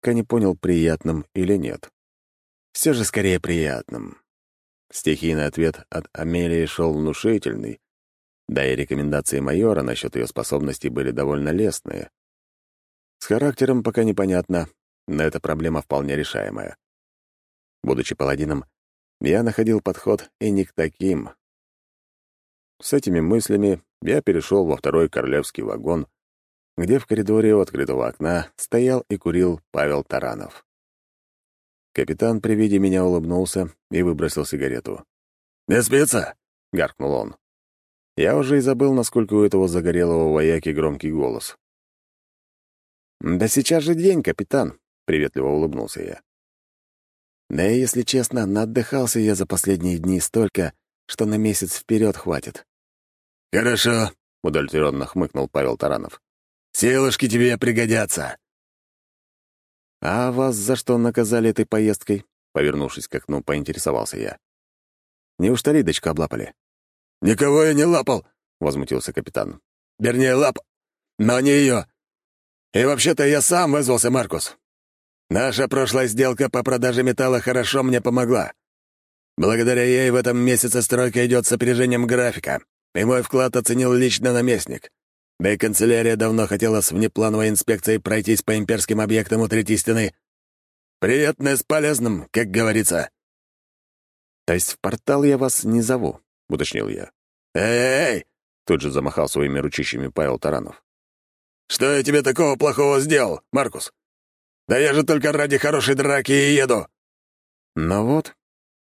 пока не понял, приятным или нет. Все же скорее приятным. Стихийный ответ от Амелии шел внушительный, да и рекомендации майора насчет ее способностей были довольно лестные. С характером пока непонятно, но эта проблема вполне решаемая. Будучи паладином, я находил подход и не к таким. С этими мыслями я перешел во второй королевский вагон, где в коридоре у открытого окна стоял и курил Павел Таранов. Капитан при виде меня улыбнулся и выбросил сигарету. «Не спится?» — гаркнул он. Я уже и забыл, насколько у этого загорелого вояки громкий голос. «Да сейчас же день, капитан», — приветливо улыбнулся я. «Да и, если честно, наотдыхался я за последние дни столько, что на месяц вперед хватит». «Хорошо», — удовлетворенно хмыкнул Павел Таранов. «Силушки тебе пригодятся». «А вас за что наказали этой поездкой?» Повернувшись к окну, поинтересовался я. «Неужто Лидочку облапали?» «Никого я не лапал», — возмутился капитан. «Вернее, лап, но не ее. И вообще-то я сам вызвался, Маркус. Наша прошлая сделка по продаже металла хорошо мне помогла. Благодаря ей в этом месяце стройка идет с опережением графика, и мой вклад оценил лично наместник. Да и канцелярия давно хотела с внеплановой инспекцией пройтись по имперским объектам у третьей стены. Приятное с полезным, как говорится. «То есть в портал я вас не зову?» — уточнил я. «Эй-эй!» — тут же замахал своими ручищами Павел Таранов. «Что я тебе такого плохого сделал, Маркус? Да я же только ради хорошей драки и еду!» «Ну вот,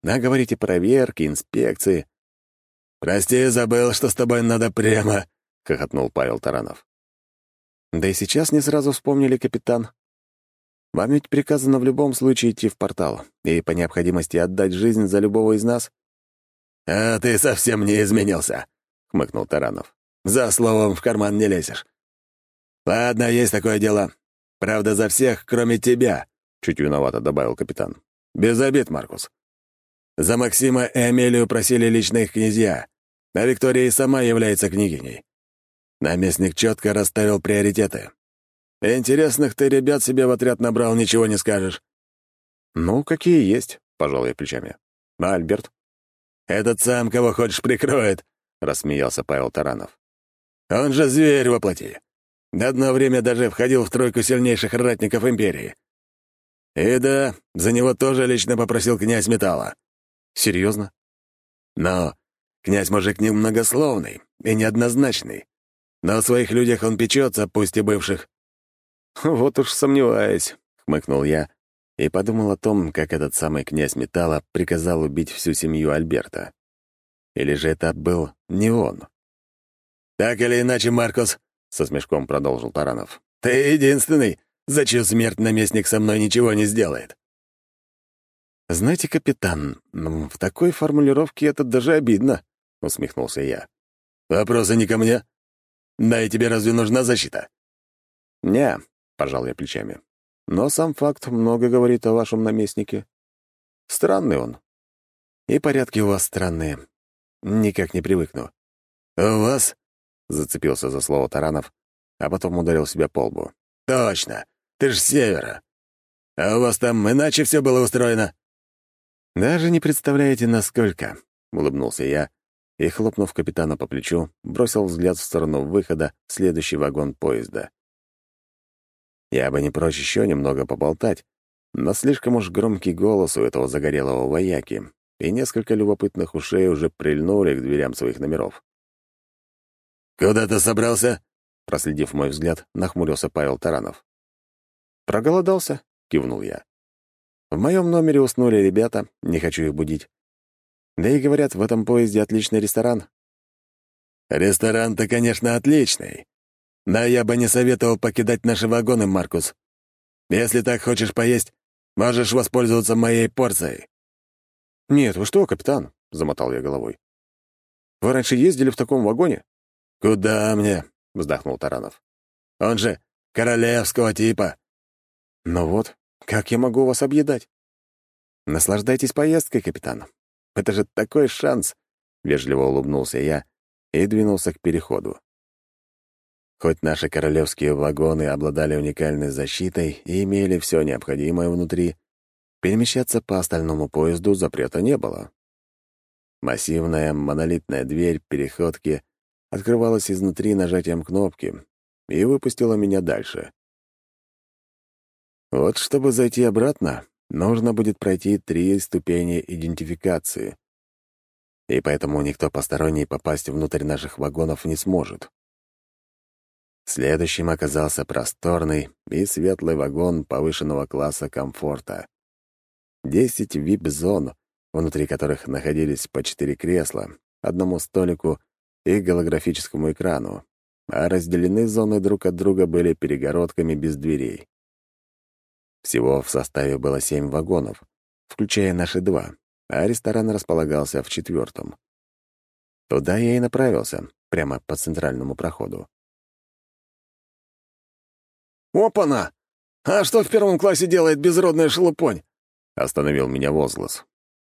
а говорите проверки, инспекции». «Прости, забыл, что с тобой надо прямо», — хохотнул Павел Таранов. «Да и сейчас не сразу вспомнили, капитан. Вам ведь приказано в любом случае идти в портал и по необходимости отдать жизнь за любого из нас». «А ты совсем не изменился», — хмыкнул Таранов. «За словом в карман не лезешь. Ладно, есть такое дело. Правда, за всех, кроме тебя», — чуть виновато добавил капитан. «Без обид, Маркус. За Максима и Амелию просили лично их князья, а Виктория и сама является княгиней. Наместник четко расставил приоритеты. Интересных ты ребят себе в отряд набрал, ничего не скажешь. Ну, какие есть, пожал я плечами. А Альберт? Этот сам кого хочешь прикроет, рассмеялся Павел Таранов. Он же зверь воплоти. Одно время даже входил в тройку сильнейших ратников империи. И да, за него тоже лично попросил князь Металла. Серьезно? Но князь мужик немногословный и неоднозначный. Но о своих людях он печется, пусть и бывших». «Вот уж сомневаюсь», — хмыкнул я и подумал о том, как этот самый князь Металла приказал убить всю семью Альберта. Или же это был не он? «Так или иначе, Маркус», — со смешком продолжил Таранов, — «ты единственный, за чью смерть наместник со мной ничего не сделает». «Знаете, капитан, в такой формулировке это даже обидно», — усмехнулся я. «Вопросы не ко мне?» Да и тебе разве нужна защита?» «Не», — пожал я плечами. «Но сам факт много говорит о вашем наместнике. Странный он. И порядки у вас странные. Никак не привыкну». «У вас?» — зацепился за слово Таранов, а потом ударил себя по лбу. «Точно! Ты ж с севера! А у вас там иначе все было устроено?» «Даже не представляете, насколько», — улыбнулся я, и, хлопнув капитана по плечу, бросил взгляд в сторону выхода в следующий вагон поезда. Я бы не прочь еще немного поболтать, но слишком уж громкий голос у этого загорелого вояки, и несколько любопытных ушей уже прильнули к дверям своих номеров. «Куда ты собрался?» Проследив мой взгляд, нахмурился Павел Таранов. «Проголодался?» — кивнул я. «В моем номере уснули ребята, не хочу их будить. Да и говорят, в этом поезде отличный ресторан. Ресторан-то, конечно, отличный. Но я бы не советовал покидать наши вагоны, Маркус. Если так хочешь поесть, можешь воспользоваться моей порцией. «Нет, вы что, капитан?» — замотал я головой. «Вы раньше ездили в таком вагоне?» «Куда мне?» — вздохнул Таранов. «Он же королевского типа». «Ну вот, как я могу вас объедать?» «Наслаждайтесь поездкой, капитан. Это же такой шанс!» — вежливо улыбнулся я и двинулся к переходу. Хоть наши королевские вагоны обладали уникальной защитой и имели все необходимое внутри, перемещаться по остальному поезду запрета не было. Массивная монолитная дверь переходки открывалась изнутри нажатием кнопки и выпустила меня дальше. Вот чтобы зайти обратно, нужно будет пройти три ступени идентификации. И поэтому никто посторонний попасть внутрь наших вагонов не сможет. Следующим оказался просторный и светлый вагон повышенного класса комфорта. Десять вип-зон, внутри которых находились по четыре кресла, одному столику и голографическому экрану, а разделены зоны друг от друга были перегородками без дверей. Всего в составе было семь вагонов, включая наши два, а ресторан располагался в четвертом. Туда я и направился, прямо по центральному проходу. «Опа-на! А что в первом классе делает безродная шелупонь?» — остановил меня возглас.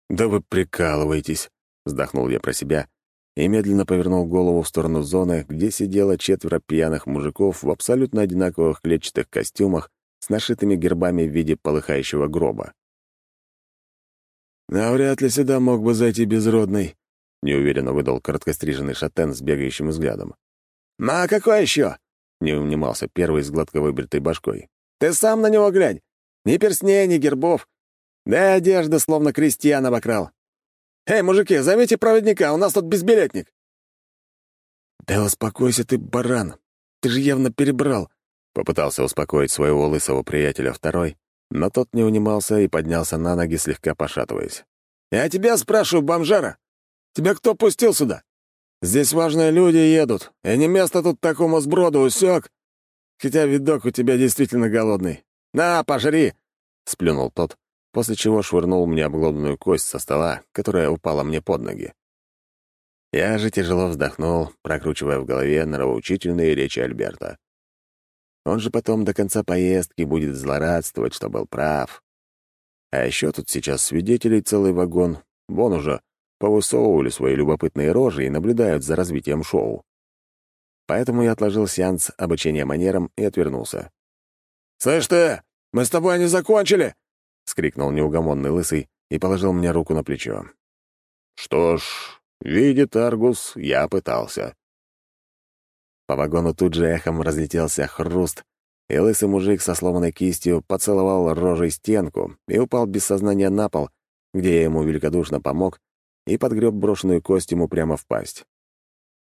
«Да вы прикалываетесь!» — вздохнул я про себя и медленно повернул голову в сторону зоны, где сидело четверо пьяных мужиков в абсолютно одинаковых клетчатых костюмах с нашитыми гербами в виде полыхающего гроба. «Навряд ли сюда мог бы зайти безродный», — неуверенно выдал короткостриженный шатен с бегающим взглядом. «Ну а какой еще?» — не унимался первый с гладко выбритой башкой. «Ты сам на него глянь! Ни перстней, ни гербов. Да одежда словно крестьян обокрал. Эй, мужики, зовите проводника, у нас тут безбилетник!» «Да успокойся ты, баран! Ты же явно перебрал!» Попытался успокоить своего лысого приятеля второй, но тот не унимался и поднялся на ноги, слегка пошатываясь. «Я тебя спрашиваю, бомжара! Тебя кто пустил сюда? Здесь важные люди едут, и не место тут такому сброду, усек. Хотя видок у тебя действительно голодный. На, пожри!» — сплюнул тот, после чего швырнул мне обглоданную кость со стола, которая упала мне под ноги. Я же тяжело вздохнул, прокручивая в голове нравоучительные речи Альберта. Он же потом до конца поездки будет злорадствовать, что был прав. А еще тут сейчас свидетелей целый вагон. Вон уже повысовывали свои любопытные рожи и наблюдают за развитием шоу. Поэтому я отложил сеанс обучения манерам и отвернулся. «Слышь ты, мы с тобой не закончили!» — скрикнул неугомонный лысый и положил мне руку на плечо. «Что ж, видит Аргус, я пытался». По вагону тут же эхом разлетелся хруст, и лысый мужик со сломанной кистью поцеловал рожей стенку и упал без сознания на пол, где я ему великодушно помог и подгреб брошенную кость ему прямо в пасть.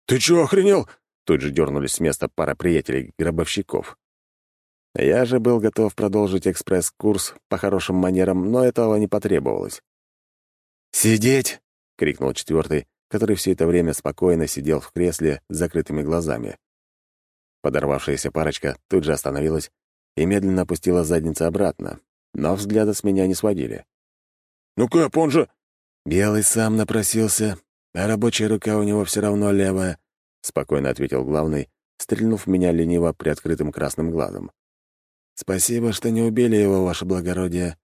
«Ты чё, охренел?» Тут же дернулись с места пара приятелей-гробовщиков. Я же был готов продолжить экспресс-курс по хорошим манерам, но этого не потребовалось. «Сидеть!» — крикнул четвертый, который все это время спокойно сидел в кресле с закрытыми глазами. Подорвавшаяся парочка тут же остановилась и медленно опустила задницу обратно, но взгляда с меня не сводили. «Ну как, он же...» «Белый сам напросился, а рабочая рука у него все равно левая», — спокойно ответил главный, стрельнув меня лениво приоткрытым красным глазом. «Спасибо, что не убили его, ваше благородие.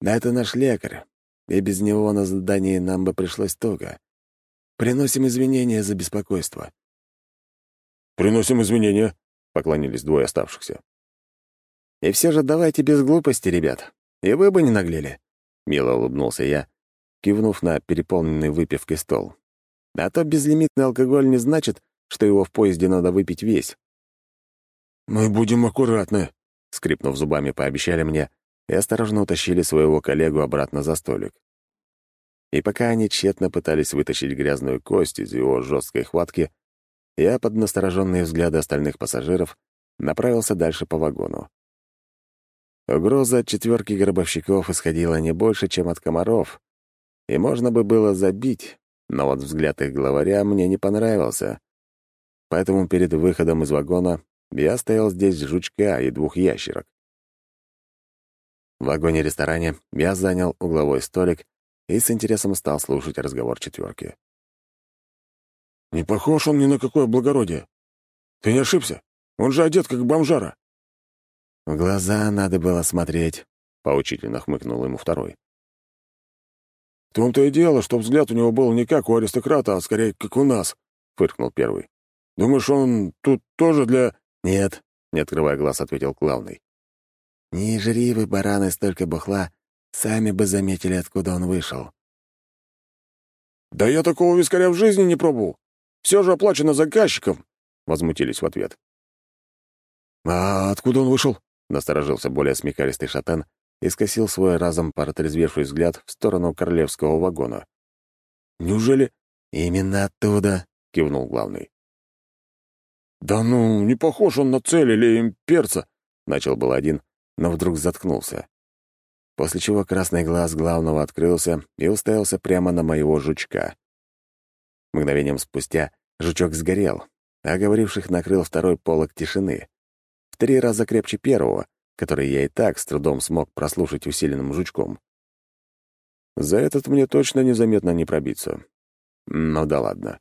Да это наш лекарь, и без него на задании нам бы пришлось туго. Приносим извинения за беспокойство». «Приносим извинения», — поклонились двое оставшихся. «И все же давайте без глупости, ребят. И вы бы не наглели», — мило улыбнулся я, кивнув на переполненный выпивкой стол. «А то безлимитный алкоголь не значит, что его в поезде надо выпить весь». «Мы будем аккуратны», — скрипнув зубами, пообещали мне и осторожно утащили своего коллегу обратно за столик. И пока они тщетно пытались вытащить грязную кость из его жесткой хватки, я под настороженные взгляды остальных пассажиров направился дальше по вагону. Угроза от четверки гробовщиков исходила не больше, чем от комаров, и можно бы было забить, но вот взгляд их главаря мне не понравился. Поэтому перед выходом из вагона я стоял здесь жучка и двух ящерок. В вагоне-ресторане я занял угловой столик и с интересом стал слушать разговор четверки. «Не похож он ни на какое благородие. Ты не ошибся? Он же одет, как бомжара». «В глаза надо было смотреть», — поучительно хмыкнул ему второй. «В том-то и дело, что взгляд у него был не как у аристократа, а скорее как у нас», — фыркнул первый. Думаешь, он тут тоже для...» «Нет», — не открывая глаз, ответил главный. «Не жри вы, бараны, столько бухла, сами бы заметили, откуда он вышел». «Да я такого вискаря в жизни не пробовал. Все же оплачено заказчиком», — возмутились в ответ. «А откуда он вышел?» — насторожился более смекалистый шатен и скосил свой разом протрезвевший взгляд в сторону королевского вагона. «Неужели...» «Именно оттуда», — кивнул главный. «Да ну, не похож он на цель или имперца», — начал был один, но вдруг заткнулся. После чего красный глаз главного открылся и уставился прямо на моего жучка. Мгновением спустя жучок сгорел, а говоривших накрыл второй полог тишины. В три раза крепче первого, который я и так с трудом смог прослушать усиленным жучком. За этот мне точно незаметно не пробиться. Ну да ладно.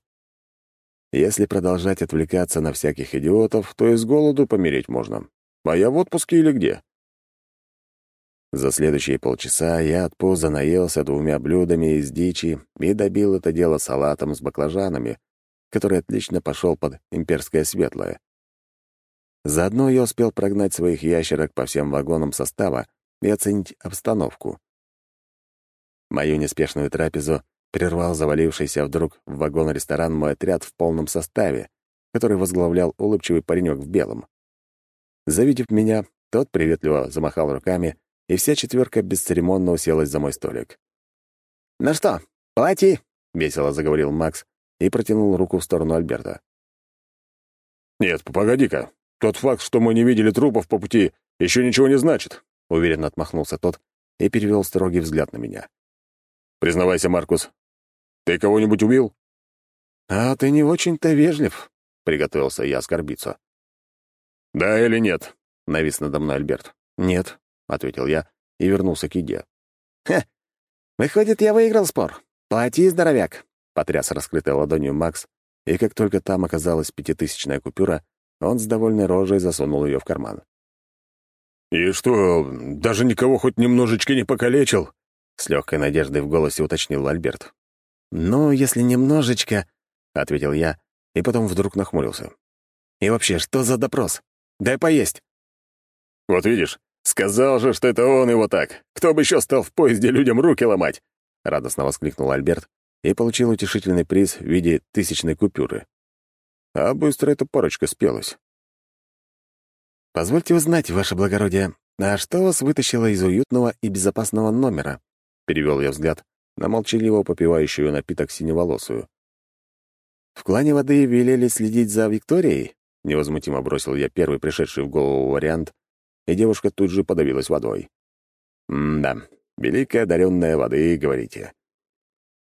Если продолжать отвлекаться на всяких идиотов, то и с голоду помереть можно. А я в отпуске или где? За следующие полчаса я от пуза наелся двумя блюдами из дичи и добил это дело салатом с баклажанами, который отлично пошел под имперское светлое. Заодно я успел прогнать своих ящерок по всем вагонам состава и оценить обстановку. Мою неспешную трапезу прервал завалившийся вдруг в вагон-ресторан мой отряд в полном составе, который возглавлял улыбчивый паренек в белом. Завидев меня, тот приветливо замахал руками, и вся четверка бесцеремонно уселась за мой столик. «Ну что, плати!» — весело заговорил Макс и протянул руку в сторону Альберта. «Нет, погоди-ка. Тот факт, что мы не видели трупов по пути, еще ничего не значит», — уверенно отмахнулся тот и перевел строгий взгляд на меня. «Признавайся, Маркус, ты кого-нибудь убил?» «А ты не очень-то вежлив», — приготовился я оскорбиться. «Да или нет?» — навис надо мной Альберт. «Нет», — ответил я и вернулся к еде. «Ха! Выходит, я выиграл спор. Плати, здоровяк!» — потряс раскрытой ладонью Макс, и как только там оказалась пятитысячная купюра, он с довольной рожей засунул ее в карман. «И что, даже никого хоть немножечко не покалечил?» С легкой надеждой в голосе уточнил Альберт. «Ну, если немножечко...» — ответил я, и потом вдруг нахмурился. «И вообще, что за допрос? Дай поесть!» «Вот видишь, сказал же, что это он его так. Кто бы еще стал в поезде людям руки ломать?» — радостно воскликнул Альберт и получил утешительный приз в виде тысячной купюры. А быстро эта парочка спелась. «Позвольте узнать, ваше благородие, а что вас вытащило из уютного и безопасного номера?» перевел я взгляд на молчаливо попивающую напиток синеволосую. «В клане воды велели следить за Викторией?» — невозмутимо бросил я первый пришедший в голову вариант, и девушка тут же подавилась водой. «М-да, великая одаренная воды, говорите».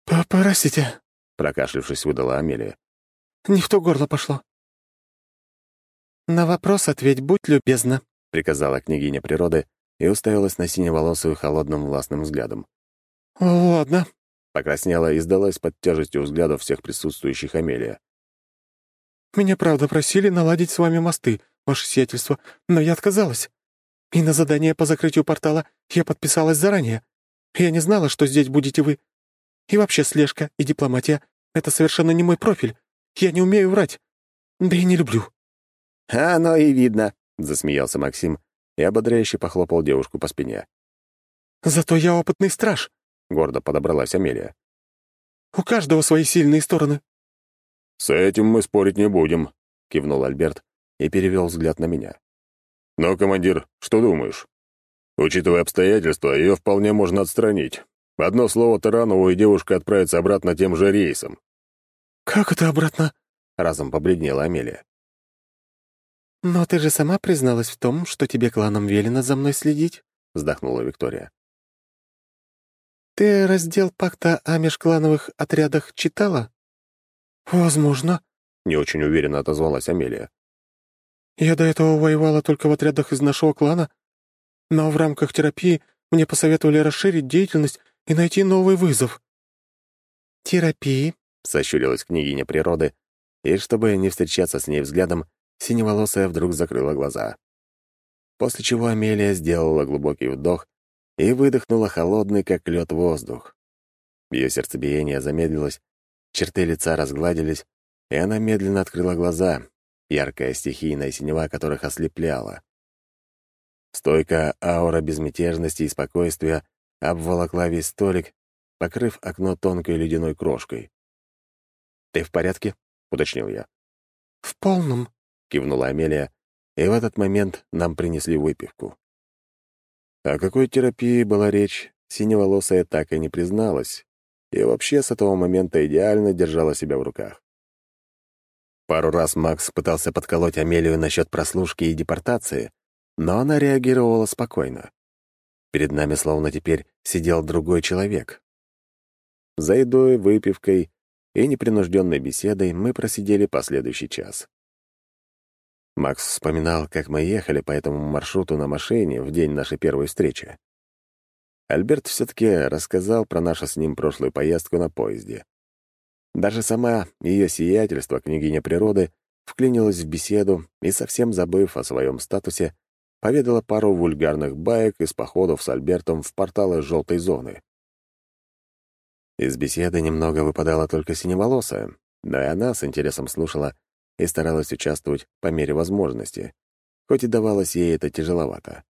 «Простите», — прокашлившись, выдала Амелия. «Не в то горло пошло». «На вопрос ответь, будь любезна», — приказала княгиня природы и уставилась на синеволосую холодным властным взглядом. «Ладно», — покраснела и сдалась под тяжестью взглядов всех присутствующих Амелия. «Меня правда просили наладить с вами мосты, ваше сиятельство, но я отказалась. И на задание по закрытию портала я подписалась заранее. Я не знала, что здесь будете вы. И вообще слежка и дипломатия — это совершенно не мой профиль. Я не умею врать. Да и не люблю». «А, оно и видно», — засмеялся Максим и ободряюще похлопал девушку по спине. «Зато я опытный страж», — гордо подобралась Амелия. «У каждого свои сильные стороны». «С этим мы спорить не будем», — кивнул Альберт и перевел взгляд на меня. «Но, командир, что думаешь? Учитывая обстоятельства, ее вполне можно отстранить. Одно слово Таранову, и девушка отправится обратно тем же рейсом». «Как это обратно?» — разом побледнела Амелия. «Но ты же сама призналась в том, что тебе кланом велено за мной следить», — вздохнула Виктория. «Ты раздел пакта о межклановых отрядах читала?» «Возможно», — не очень уверенно отозвалась Амелия. «Я до этого воевала только в отрядах из нашего клана, но в рамках терапии мне посоветовали расширить деятельность и найти новый вызов». «Терапии?» — сощурилась княгиня природы, и, чтобы не встречаться с ней взглядом, синеволосая вдруг закрыла глаза. После чего Амелия сделала глубокий вдох и выдохнула холодный, как лед, воздух. Ее сердцебиение замедлилось, черты лица разгладились, и она медленно открыла глаза, яркая стихийная синева которых ослепляла. Стойкая аура безмятежности и спокойствия обволокла весь столик, покрыв окно тонкой ледяной крошкой. «Ты в порядке?» — уточнил я. «В полном», — кивнула Амелия, и в этот момент нам принесли выпивку. О какой терапии была речь, синеволосая так и не призналась, и вообще с этого момента идеально держала себя в руках. Пару раз Макс пытался подколоть Амелию насчет прослушки и депортации, но она реагировала спокойно. Перед нами словно теперь сидел другой человек. За едой, выпивкой и непринужденной беседой мы просидели последующий час. Макс вспоминал, как мы ехали по этому маршруту на машине в день нашей первой встречи. Альберт все-таки рассказал про нашу с ним прошлую поездку на поезде. Даже сама ее сиятельство, княгиня природы, вклинилась в беседу и, совсем забыв о своем статусе, поведала пару вульгарных баек из походов с Альбертом в порталы желтой зоны. Из беседы немного выпадала только синеволосая, но и она с интересом слушала и старалась участвовать по мере возможности, хоть и давалось ей это тяжеловато.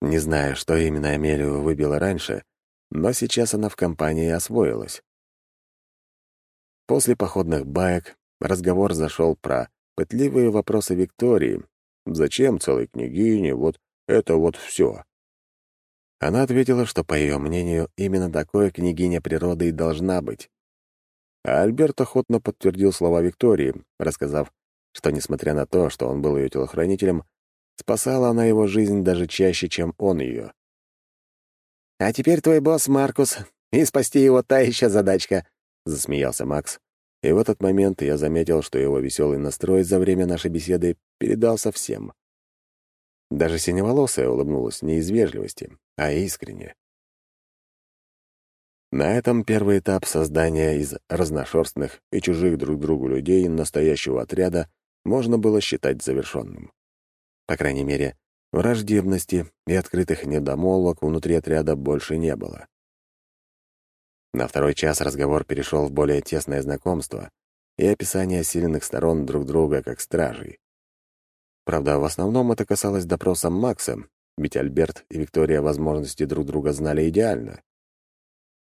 Не знаю, что именно Амелию выбило раньше, но сейчас она в компании освоилась. После походных баек разговор зашел про пытливые вопросы Виктории. Зачем целой княгине вот это вот все? Она ответила, что, по ее мнению, именно такое княгиня природы и должна быть. А Альберт охотно подтвердил слова Виктории, рассказав, что, несмотря на то, что он был ее телохранителем, спасала она его жизнь даже чаще, чем он ее. «А теперь твой босс Маркус, и спасти его та еще задачка», — засмеялся Макс. И в этот момент я заметил, что его веселый настрой за время нашей беседы передался всем. Даже синеволосая улыбнулась не из вежливости, а искренне. На этом первый этап создания из разношерстных и чужих друг другу людей настоящего отряда можно было считать завершенным. По крайней мере, враждебности и открытых недомолвок внутри отряда больше не было. На второй час разговор перешел в более тесное знакомство и описание сильных сторон друг друга как стражей. Правда, в основном это касалось допроса Макса, ведь Альберт и Виктория возможности друг друга знали идеально.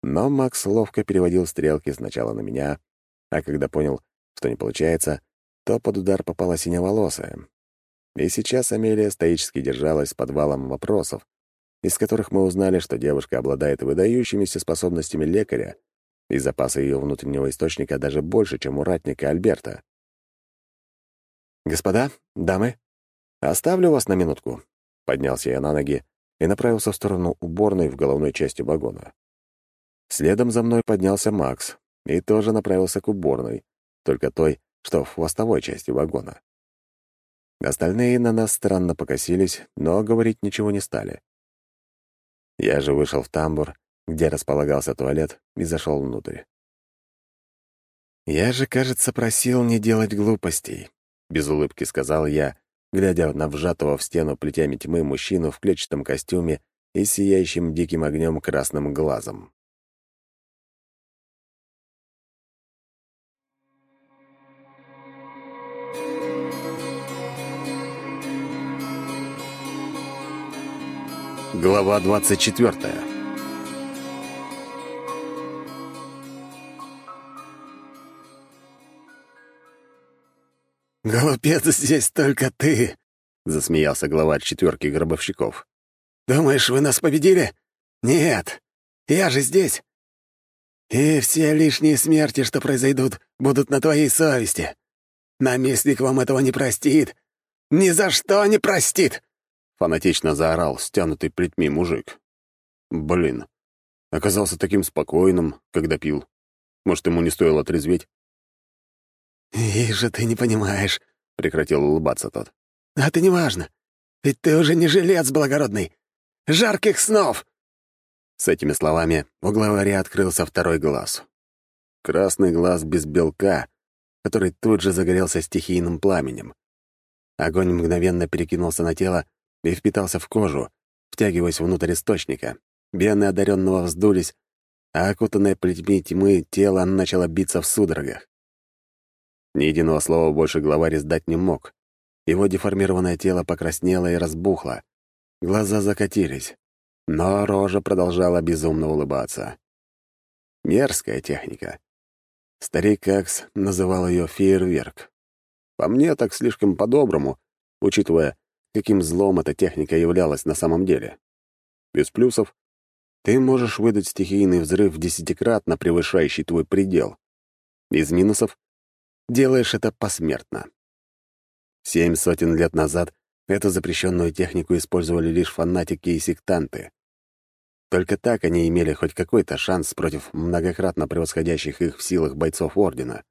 Но Макс ловко переводил стрелки сначала на меня, а когда понял, что не получается, то под удар попала синеволосая. И сейчас Амелия стоически держалась под валом вопросов, из которых мы узнали, что девушка обладает выдающимися способностями лекаря, и запасы ее внутреннего источника даже больше, чем у ратника Альберта. «Господа, дамы, оставлю вас на минутку», — поднялся я на ноги и направился в сторону уборной в головной части вагона. Следом за мной поднялся Макс и тоже направился к уборной, только той, что в хвостовой части вагона. Остальные на нас странно покосились, но говорить ничего не стали. Я же вышел в тамбур, где располагался туалет, и зашел внутрь. «Я же, кажется, просил не делать глупостей», — без улыбки сказал я, глядя на вжатого в стену плетями тьмы мужчину в клетчатом костюме и сияющим диким огнем красным глазом. Глава 24 «Голубец здесь только ты!» — засмеялся глава четверки гробовщиков. «Думаешь, вы нас победили? Нет! Я же здесь! И все лишние смерти, что произойдут, будут на твоей совести. Наместник вам этого не простит. Ни за что не простит!» Фанатично заорал стянутый плетьми мужик. Блин, оказался таким спокойным, когда пил. Может, ему не стоило трезветь? «Вижу, ты не понимаешь», — прекратил улыбаться тот. «А это не важно, ведь ты уже не жилец благородный. Жарких снов!» С этими словами у главаря открылся второй глаз. Красный глаз без белка, который тут же загорелся стихийным пламенем. Огонь мгновенно перекинулся на тело и впитался в кожу, втягиваясь внутрь источника. Вены одаренного вздулись, а окутанное плетьми тьмы тело начало биться в судорогах. Ни единого слова больше главарь издать не мог. Его деформированное тело покраснело и разбухло. Глаза закатились, но рожа продолжала безумно улыбаться. Мерзкая техника. Старик Акс называл ее «фейерверк». По мне, так слишком по-доброму, учитывая, каким злом эта техника являлась на самом деле. Без плюсов ты можешь выдать стихийный взрыв десятикратно превышающий твой предел. Без минусов делаешь это посмертно. Семь сотен лет назад эту запрещенную технику использовали лишь фанатики и сектанты. Только так они имели хоть какой-то шанс против многократно превосходящих их в силах бойцов Ордена.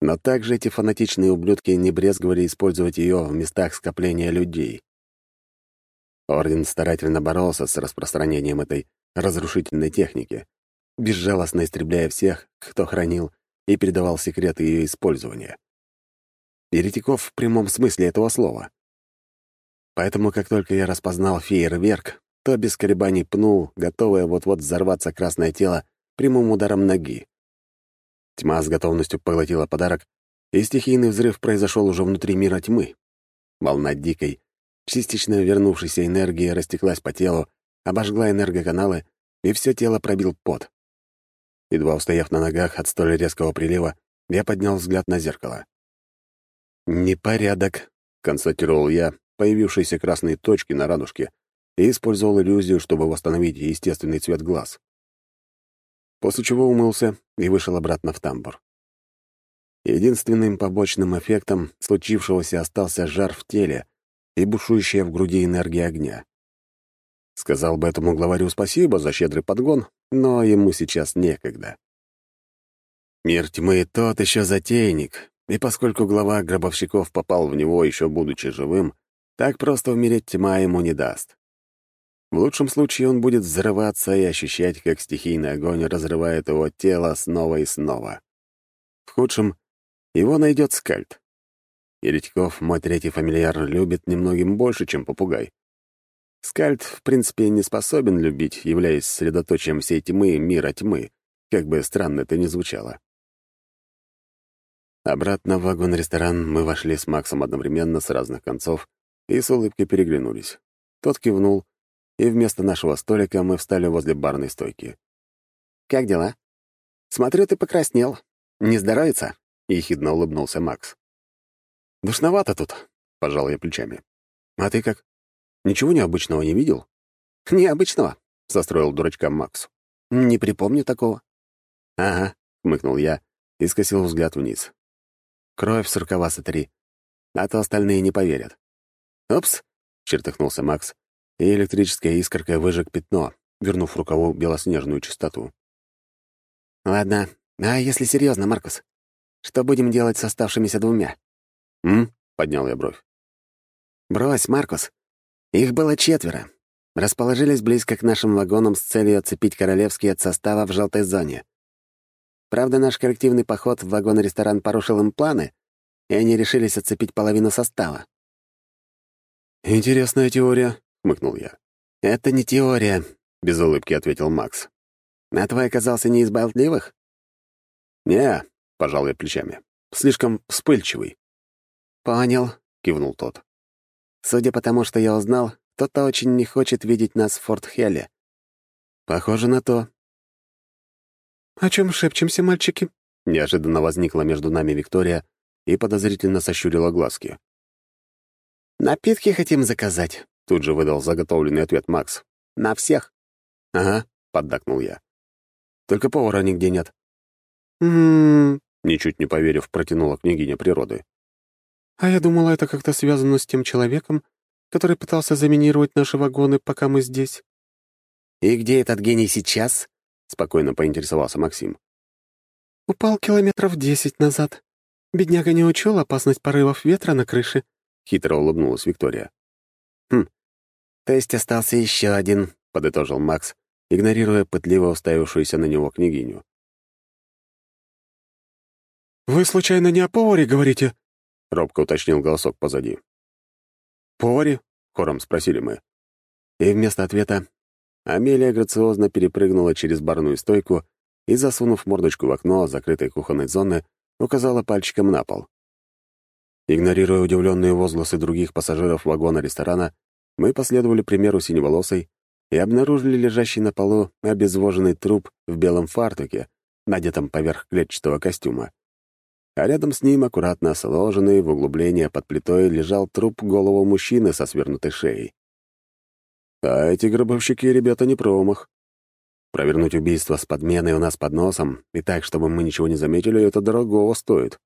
Но также эти фанатичные ублюдки не брезговали использовать ее в местах скопления людей. Орден старательно боролся с распространением этой разрушительной техники, безжалостно истребляя всех, кто хранил и передавал секреты ее использования. Еретиков в прямом смысле этого слова. Поэтому, как только я распознал фейерверк, то без колебаний пнул, готовое вот-вот взорваться красное тело прямым ударом ноги. Тьма с готовностью поглотила подарок, и стихийный взрыв произошел уже внутри мира тьмы. Волна дикой, частично вернувшейся энергии растеклась по телу, обожгла энергоканалы, и все тело пробил пот. Едва устояв на ногах от столь резкого прилива, я поднял взгляд на зеркало. «Непорядок», — констатировал я, появившиеся красные точки на радужке, и использовал иллюзию, чтобы восстановить естественный цвет глаз. После чего умылся и вышел обратно в тамбур. Единственным побочным эффектом случившегося остался жар в теле и бушующая в груди энергия огня. Сказал бы этому главарю спасибо за щедрый подгон, но ему сейчас некогда. Мир тьмы тот еще затейник, и поскольку глава гробовщиков попал в него еще будучи живым, так просто умереть тьма ему не даст. В лучшем случае он будет взрываться и ощущать, как стихийный огонь разрывает его тело снова и снова. В худшем его найдет скальд. Еретиков мой третий фамильяр любит немногим больше, чем попугай. Скальд, в принципе, не способен любить, являясь средоточием всей тьмы мира тьмы, как бы странно это ни звучало. Обратно в вагон-ресторан мы вошли с Максом одновременно с разных концов и с улыбкой переглянулись. Тот кивнул, и вместо нашего столика мы встали возле барной стойки. «Как дела?» «Смотрю, ты покраснел. Не здоровится?» — ехидно улыбнулся Макс. «Душновато тут», — пожал я плечами. «А ты как? Ничего необычного не видел?» «Необычного», — состроил дурачка Макс. «Не припомню такого». «Ага», — хмыкнул я и скосил взгляд вниз. «Кровь с рукава сотри, а то остальные не поверят». «Упс», — чертыхнулся Макс и электрической искоркой выжег пятно, вернув рукаву белоснежную чистоту. «Ладно, а если серьезно, Маркус? Что будем делать с оставшимися двумя?» «М?» — поднял я бровь. «Брось, Маркус. Их было четверо. Расположились близко к нашим вагонам с целью отцепить королевский от состава в желтой зоне. Правда, наш коллективный поход в вагон-ресторан порушил им планы, и они решились отцепить половину состава. «Интересная теория», — хмыкнул я. «Это не теория», — без улыбки ответил Макс. «А твой оказался не из болтливых?» «Не», — пожал я плечами. «Слишком вспыльчивый». «Понял», — кивнул тот. «Судя по тому, что я узнал, кто-то очень не хочет видеть нас в Форт-Хелле». «Похоже на то». «О чем шепчемся, мальчики?» Неожиданно возникла между нами Виктория и подозрительно сощурила глазки. «Напитки хотим заказать», Тут же выдал заготовленный ответ Макс. «На всех?» «Ага», — поддакнул я. «Только повара нигде нет». «М-м-м», ничуть не поверив, протянула княгиня природы. «А я думала, это как-то связано с тем человеком, который пытался заминировать наши вагоны, пока мы здесь». «И где этот гений сейчас?» — спокойно поинтересовался Максим. «Упал километров десять назад. Бедняга не учел опасность порывов ветра на крыше», — хитро улыбнулась Виктория. «Хм, то есть остался еще один», — подытожил Макс, игнорируя пытливо уставившуюся на него княгиню. «Вы, случайно, не о поваре говорите?» — робко уточнил голосок позади. «Поваре?» — хором спросили мы. И вместо ответа Амелия грациозно перепрыгнула через барную стойку и, засунув мордочку в окно закрытой кухонной зоны, указала пальчиком на пол. Игнорируя удивленные возгласы других пассажиров вагона ресторана, мы последовали примеру синеволосой и обнаружили лежащий на полу обезвоженный труп в белом фартуке, надетом поверх клетчатого костюма. А рядом с ним, аккуратно сложенный в углубление под плитой, лежал труп голого мужчины со свернутой шеей. А эти гробовщики, ребята, не промах. Провернуть убийство с подменой у нас под носом и так, чтобы мы ничего не заметили, это дорогого стоит.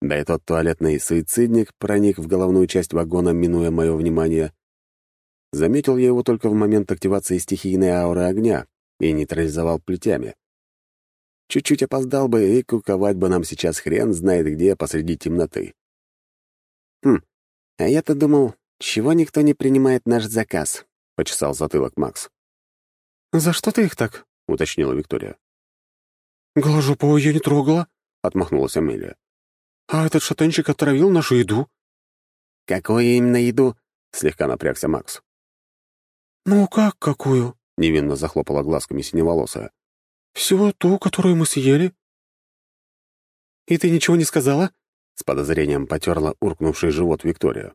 Да и тот туалетный суицидник проник в головную часть вагона, минуя мое внимание. Заметил я его только в момент активации стихийной ауры огня и нейтрализовал плетями. Чуть-чуть опоздал бы, и куковать бы нам сейчас хрен знает где посреди темноты. «Хм, а я-то думал, чего никто не принимает наш заказ?» — почесал затылок Макс. «За что ты их так?» — уточнила Виктория. «Голожопова я не трогала», — отмахнулась Амелия. «А этот шатенчик отравил нашу еду». «Какую именно еду?» — слегка напрягся Макс. «Ну как какую?» — невинно захлопала глазками синеволосая. «Всего ту, которую мы съели». «И ты ничего не сказала?» — с подозрением потерла уркнувший живот Виктория.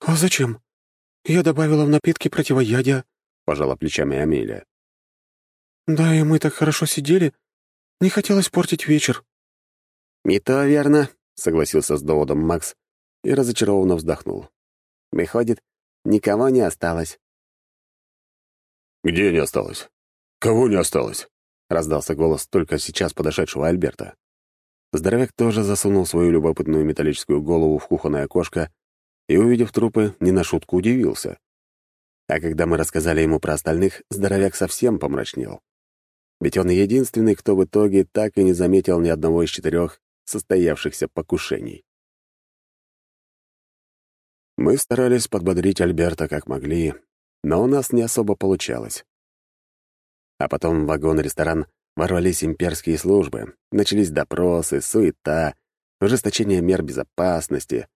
«А зачем? Я добавила в напитки противоядия», — пожала плечами Амелия. «Да, и мы так хорошо сидели. Не хотелось портить вечер». «Не то верно», — согласился с доводом Макс и разочарованно вздохнул. «Выходит, никого не осталось». «Где не осталось? Кого не осталось?» — раздался голос только сейчас подошедшего Альберта. Здоровяк тоже засунул свою любопытную металлическую голову в кухонное окошко и, увидев трупы, не на шутку удивился. А когда мы рассказали ему про остальных, здоровяк совсем помрачнел. Ведь он единственный, кто в итоге так и не заметил ни одного из четырех состоявшихся покушений. Мы старались подбодрить Альберта как могли, но у нас не особо получалось. А потом в вагон-ресторан ворвались имперские службы, начались допросы, суета, ужесточение мер безопасности.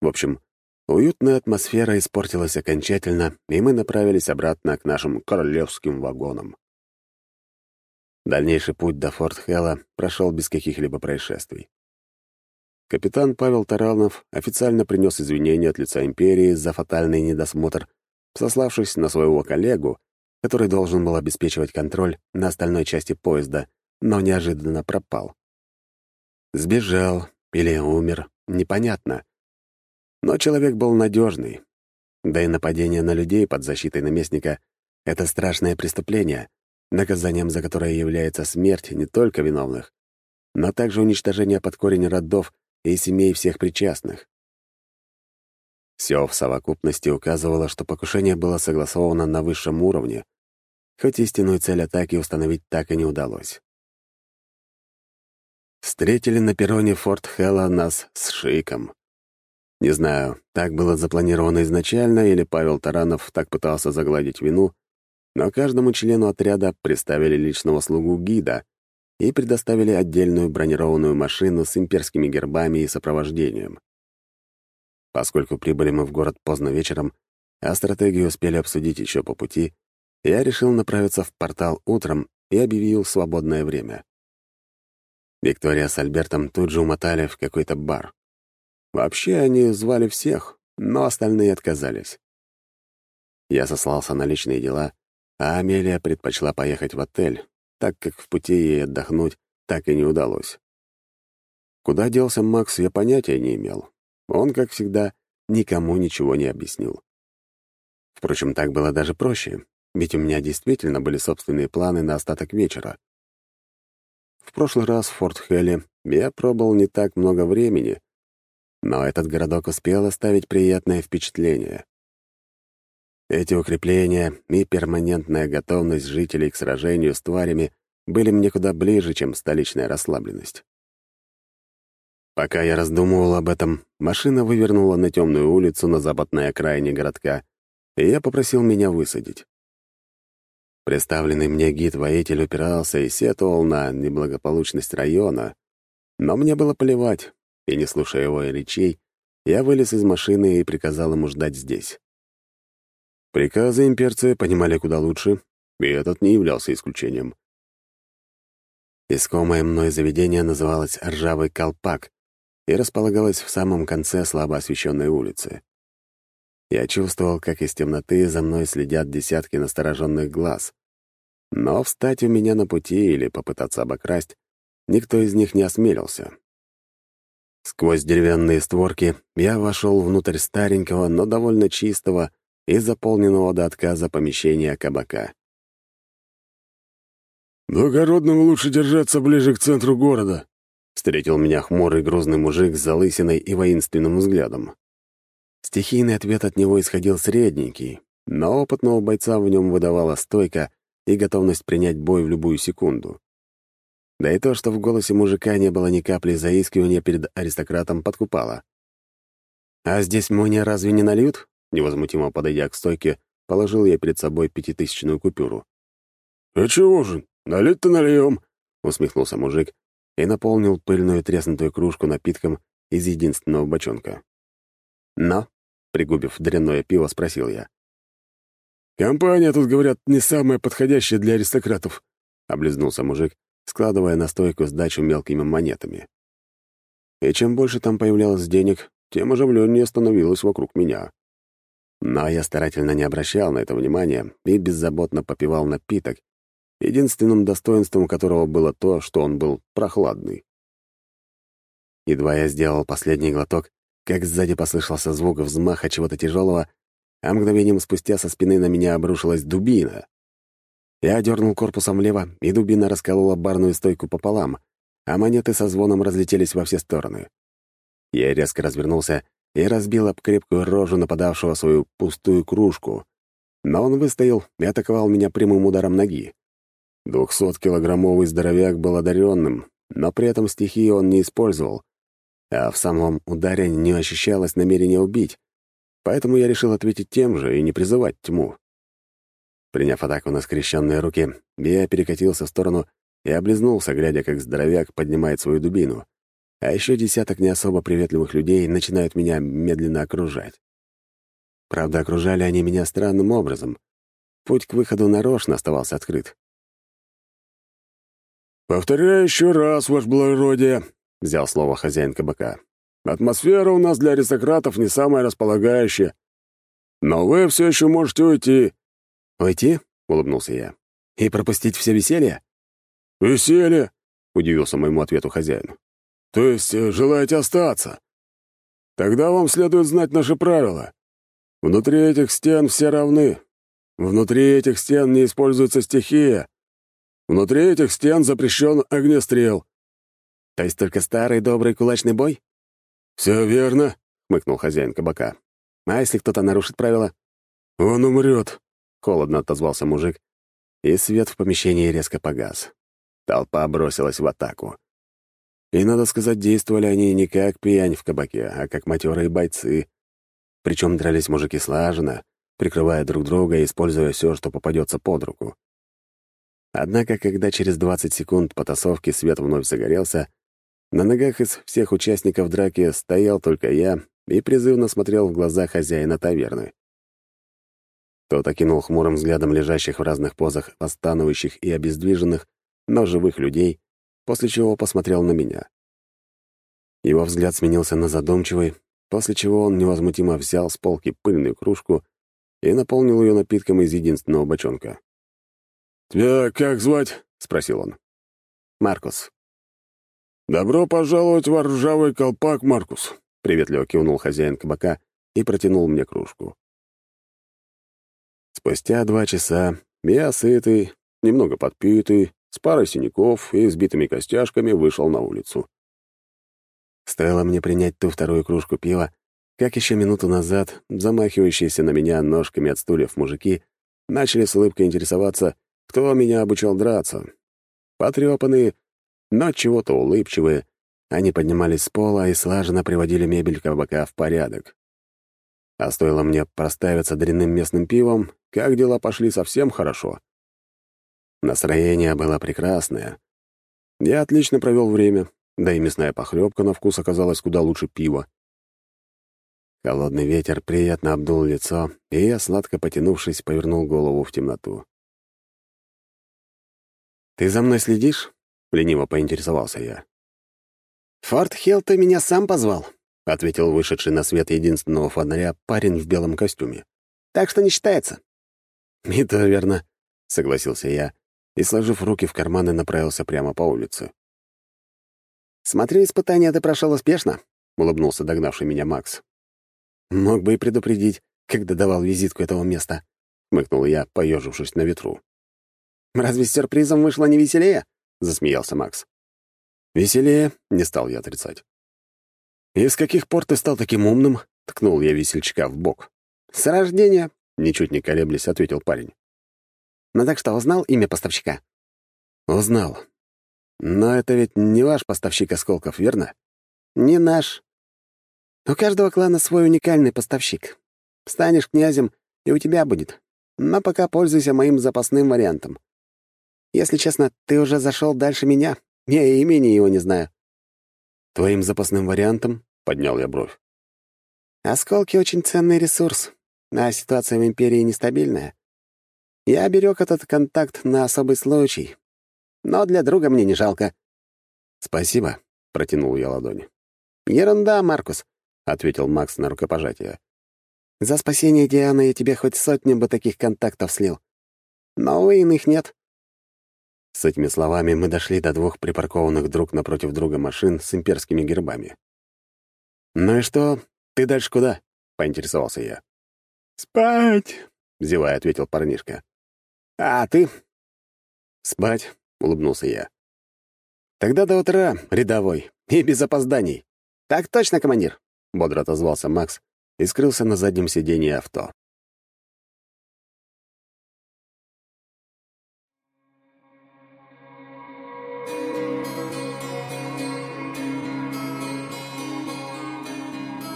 В общем, уютная атмосфера испортилась окончательно, и мы направились обратно к нашим королевским вагонам. Дальнейший путь до Форт Хэлла прошел без каких-либо происшествий. Капитан Павел Таранов официально принес извинения от лица империи за фатальный недосмотр, сославшись на своего коллегу, который должен был обеспечивать контроль на остальной части поезда, но неожиданно пропал. Сбежал или умер, непонятно. Но человек был надежный. Да и нападение на людей под защитой наместника — это страшное преступление, наказанием за которое является смерть не только виновных, но также уничтожение под корень родов и семей всех причастных. Все в совокупности указывало, что покушение было согласовано на высшем уровне, хоть истинную цель атаки установить так и не удалось. Встретили на перроне Форт Хэлла нас с шиком. Не знаю, так было запланировано изначально, или Павел Таранов так пытался загладить вину, но каждому члену отряда представили личного слугу гида и предоставили отдельную бронированную машину с имперскими гербами и сопровождением. Поскольку прибыли мы в город поздно вечером, а стратегию успели обсудить еще по пути, я решил направиться в портал утром и объявил свободное время. Виктория с Альбертом тут же умотали в какой-то бар. Вообще они звали всех, но остальные отказались. Я сослался на личные дела а Амелия предпочла поехать в отель, так как в пути ей отдохнуть так и не удалось. Куда делся Макс, я понятия не имел. Он, как всегда, никому ничего не объяснил. Впрочем, так было даже проще, ведь у меня действительно были собственные планы на остаток вечера. В прошлый раз в Форт Хелле я пробыл не так много времени, но этот городок успел оставить приятное впечатление. Эти укрепления и перманентная готовность жителей к сражению с тварями были мне куда ближе, чем столичная расслабленность. Пока я раздумывал об этом, машина вывернула на темную улицу на западной окраине городка, и я попросил меня высадить. Представленный мне гид-воитель упирался и сетовал на неблагополучность района, но мне было плевать, и, не слушая его речей, я вылез из машины и приказал ему ждать здесь. Приказы имперцы понимали куда лучше, и этот не являлся исключением. Искомое мной заведение называлось «Ржавый колпак» и располагалось в самом конце слабо освещенной улицы. Я чувствовал, как из темноты за мной следят десятки настороженных глаз. Но встать у меня на пути или попытаться обокрасть никто из них не осмелился. Сквозь деревянные створки я вошел внутрь старенького, но довольно чистого и заполненного до отказа помещения кабака. «Благородным лучше держаться ближе к центру города», — встретил меня хмурый грузный мужик с залысиной и воинственным взглядом. Стихийный ответ от него исходил средненький, но опытного бойца в нем выдавала стойка и готовность принять бой в любую секунду. Да и то, что в голосе мужика не было ни капли заискивания перед аристократом, подкупало. «А здесь мне разве не нальют?» Невозмутимо подойдя к стойке, положил я перед собой пятитысячную купюру. «А чего же? Налить-то нальем!» — усмехнулся мужик и наполнил пыльную треснутую кружку напитком из единственного бочонка. «Но?» — пригубив дрянное пиво, спросил я. «Компания тут, говорят, не самая подходящая для аристократов», — облизнулся мужик, складывая на стойку сдачу мелкими монетами. И чем больше там появлялось денег, тем оживленнее становилось вокруг меня. Но я старательно не обращал на это внимания и беззаботно попивал напиток, единственным достоинством которого было то, что он был прохладный. Едва я сделал последний глоток, как сзади послышался звук взмаха чего-то тяжелого, а мгновением спустя со спины на меня обрушилась дубина. Я дернул корпусом влево, и дубина расколола барную стойку пополам, а монеты со звоном разлетелись во все стороны. Я резко развернулся и разбил об крепкую рожу нападавшего свою пустую кружку. Но он выстоял и атаковал меня прямым ударом ноги. Двухсоткилограммовый здоровяк был одаренным, но при этом стихии он не использовал, а в самом ударе не ощущалось намерения убить, поэтому я решил ответить тем же и не призывать тьму. Приняв атаку на скрещенные руки, я перекатился в сторону и облизнулся, глядя, как здоровяк поднимает свою дубину а еще десяток не особо приветливых людей начинают меня медленно окружать. Правда, окружали они меня странным образом. Путь к выходу нарочно оставался открыт. «Повторяю еще раз, ваше благородие», — взял слово хозяин кабака. «Атмосфера у нас для аристократов не самая располагающая. Но вы все еще можете уйти». «Уйти?» — улыбнулся я. «И пропустить все веселье?» «Веселье?» — удивился моему ответу хозяин. То есть э, желаете остаться? Тогда вам следует знать наши правила. Внутри этих стен все равны. Внутри этих стен не используется стихия. Внутри этих стен запрещен огнестрел. То есть только старый добрый кулачный бой? Все верно, хмыкнул хозяин кабака. А если кто-то нарушит правила? Он умрет, холодно отозвался мужик, и свет в помещении резко погас. Толпа бросилась в атаку. И, надо сказать, действовали они не как пьянь в кабаке, а как матерые бойцы. Причем дрались мужики слаженно, прикрывая друг друга и используя все, что попадется под руку. Однако, когда через 20 секунд потасовки свет вновь загорелся, на ногах из всех участников драки стоял только я и призывно смотрел в глаза хозяина таверны. Тот окинул хмурым взглядом лежащих в разных позах восстанывающих и обездвиженных, но живых людей после чего посмотрел на меня. Его взгляд сменился на задумчивый, после чего он невозмутимо взял с полки пыльную кружку и наполнил ее напитком из единственного бочонка. «Тебя как звать?» — спросил он. «Маркус». «Добро пожаловать в ржавый колпак, Маркус», — приветливо кивнул хозяин кабака и протянул мне кружку. Спустя два часа я сытый, немного подпитый, с парой синяков и сбитыми костяшками вышел на улицу. Стоило мне принять ту вторую кружку пива, как еще минуту назад замахивающиеся на меня ножками от стульев мужики начали с улыбкой интересоваться, кто меня обучал драться. Потрепанные, но чего-то улыбчивые, они поднимались с пола и слаженно приводили мебель кабака в порядок. А стоило мне проставиться дрянным местным пивом, как дела пошли совсем хорошо. Настроение было прекрасное. Я отлично провел время, да и мясная похлебка на вкус оказалась куда лучше пива. Холодный ветер приятно обдул лицо, и я, сладко потянувшись, повернул голову в темноту. «Ты за мной следишь?» лениво поинтересовался я. «Форт Хилл ты меня сам позвал», — ответил вышедший на свет единственного фонаря парень в белом костюме. «Так что не считается». «Это верно», — согласился я и, сложив руки в карманы, направился прямо по улице. «Смотрю, испытание ты прошел успешно», — улыбнулся догнавший меня Макс. «Мог бы и предупредить, когда давал визитку этого места», — хмыкнул я, поежившись на ветру. «Разве с сюрпризом вышло не веселее?» — засмеялся Макс. «Веселее», — не стал я отрицать. «И с каких пор ты стал таким умным?» — ткнул я весельчака в бок. «С рождения», — ничуть не колеблясь, ответил парень. «Ну так что, узнал имя поставщика?» «Узнал. Но это ведь не ваш поставщик осколков, верно?» «Не наш. У каждого клана свой уникальный поставщик. Станешь князем, и у тебя будет. Но пока пользуйся моим запасным вариантом. Если честно, ты уже зашел дальше меня. Я и имени его не знаю». «Твоим запасным вариантом?» — поднял я бровь. «Осколки — очень ценный ресурс, а ситуация в Империи нестабильная. Я берег этот контакт на особый случай. Но для друга мне не жалко». «Спасибо», — протянул я ладонь. «Ерунда, Маркус», — ответил Макс на рукопожатие. «За спасение Дианы я тебе хоть сотню бы таких контактов слил. Но, увы, иных нет. С этими словами мы дошли до двух припаркованных друг напротив друга машин с имперскими гербами. «Ну и что? Ты дальше куда?» — поинтересовался я. «Спать!» — зевая ответил парнишка. «А ты?» «Спать», — улыбнулся я. «Тогда до утра, рядовой, и без опозданий». «Так точно, командир», — бодро отозвался Макс и скрылся на заднем сиденье авто.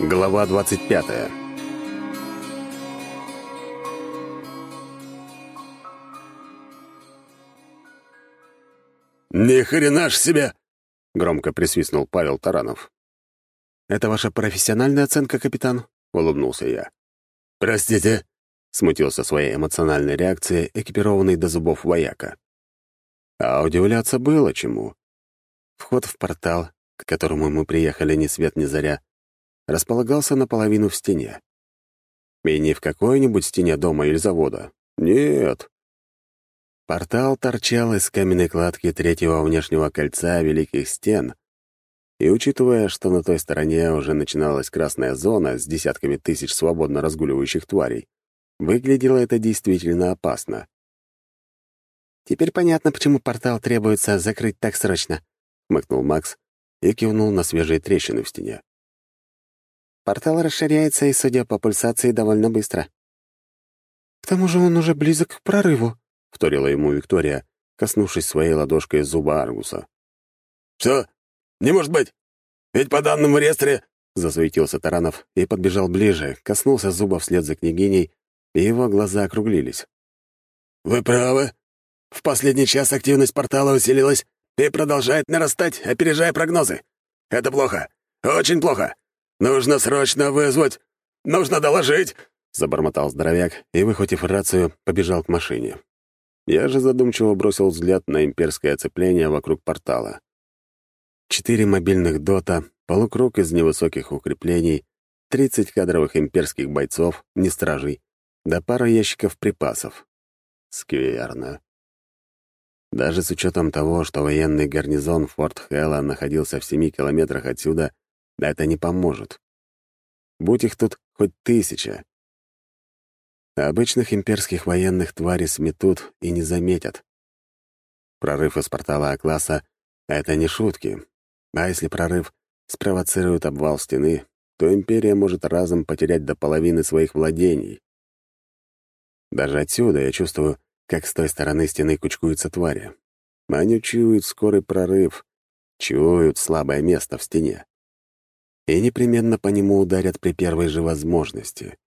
Глава 25 «Ни хрена ж себе!» — громко присвистнул Павел Таранов. «Это ваша профессиональная оценка, капитан?» — улыбнулся я. «Простите?» — смутился своей эмоциональной реакцией экипированный до зубов вояка. А удивляться было чему. Вход в портал, к которому мы приехали ни свет ни заря, располагался наполовину в стене. И не в какой-нибудь стене дома или завода. Нет. Портал торчал из каменной кладки третьего внешнего кольца Великих Стен, и учитывая, что на той стороне уже начиналась красная зона с десятками тысяч свободно разгуливающих тварей, выглядело это действительно опасно. «Теперь понятно, почему портал требуется закрыть так срочно», — хмыкнул Макс и кивнул на свежие трещины в стене. Портал расширяется и, судя по пульсации, довольно быстро. «К тому же он уже близок к прорыву», — вторила ему Виктория, коснувшись своей ладошкой зуба Аргуса. «Что? Не может быть! Ведь по данным в реестре...» — засуетился Таранов и подбежал ближе, коснулся зуба вслед за княгиней, и его глаза округлились. «Вы правы. В последний час активность портала усилилась и продолжает нарастать, опережая прогнозы. Это плохо. Очень плохо. «Нужно срочно вызвать! Нужно доложить!» — забормотал здоровяк и, выхватив рацию, побежал к машине. Я же задумчиво бросил взгляд на имперское оцепление вокруг портала. Четыре мобильных дота, полукруг из невысоких укреплений, тридцать кадровых имперских бойцов, не стражей, да пара ящиков припасов. Скверно. Даже с учетом того, что военный гарнизон Форт Хэлла находился в семи километрах отсюда, это не поможет. Будь их тут хоть тысяча. Обычных имперских военных твари сметут и не заметят. Прорыв из портала А-класса — это не шутки. А если прорыв спровоцирует обвал стены, то империя может разом потерять до половины своих владений. Даже отсюда я чувствую, как с той стороны стены кучкуются твари. Они чуют скорый прорыв, чуют слабое место в стене и непременно по нему ударят при первой же возможности.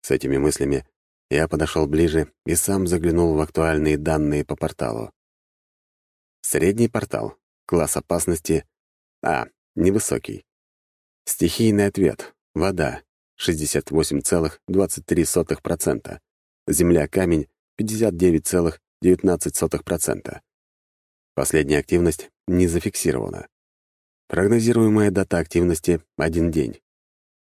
С этими мыслями я подошел ближе и сам заглянул в актуальные данные по порталу. Средний портал, класс опасности А, невысокий. Стихийный ответ, вода, 68,23%, земля-камень, 59,19%. Последняя активность не зафиксирована. Прогнозируемая дата активности — один день.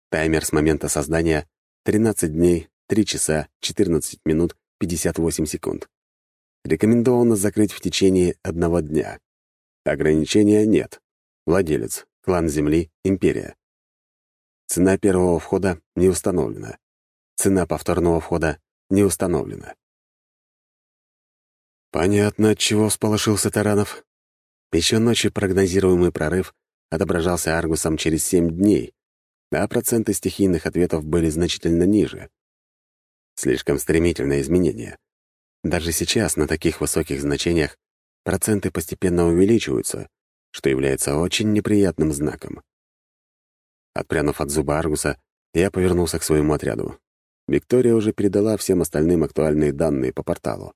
Таймер с момента создания — 13 дней, 3 часа, 14 минут, 58 секунд. Рекомендовано закрыть в течение одного дня. Ограничения нет. Владелец, клан Земли, империя. Цена первого входа не установлена. Цена повторного входа не установлена. Понятно, от чего всполошился Таранов. Еще ночью прогнозируемый прорыв отображался Аргусом через семь дней, а проценты стихийных ответов были значительно ниже. Слишком стремительное изменение. Даже сейчас на таких высоких значениях проценты постепенно увеличиваются, что является очень неприятным знаком. Отпрянув от зуба Аргуса, я повернулся к своему отряду. Виктория уже передала всем остальным актуальные данные по порталу.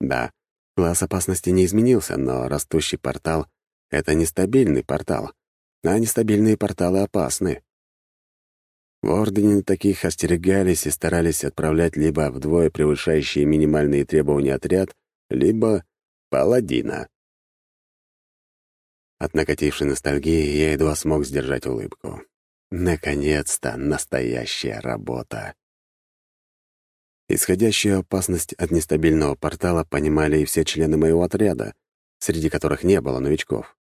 Да, класс опасности не изменился, но растущий портал — это нестабильный портал, а нестабильные порталы опасны. В Ордене таких остерегались и старались отправлять либо вдвое превышающие минимальные требования отряд, либо паладина. От накатившей ностальгии я едва смог сдержать улыбку. Наконец-то настоящая работа. Исходящую опасность от нестабильного портала понимали и все члены моего отряда, среди которых не было новичков.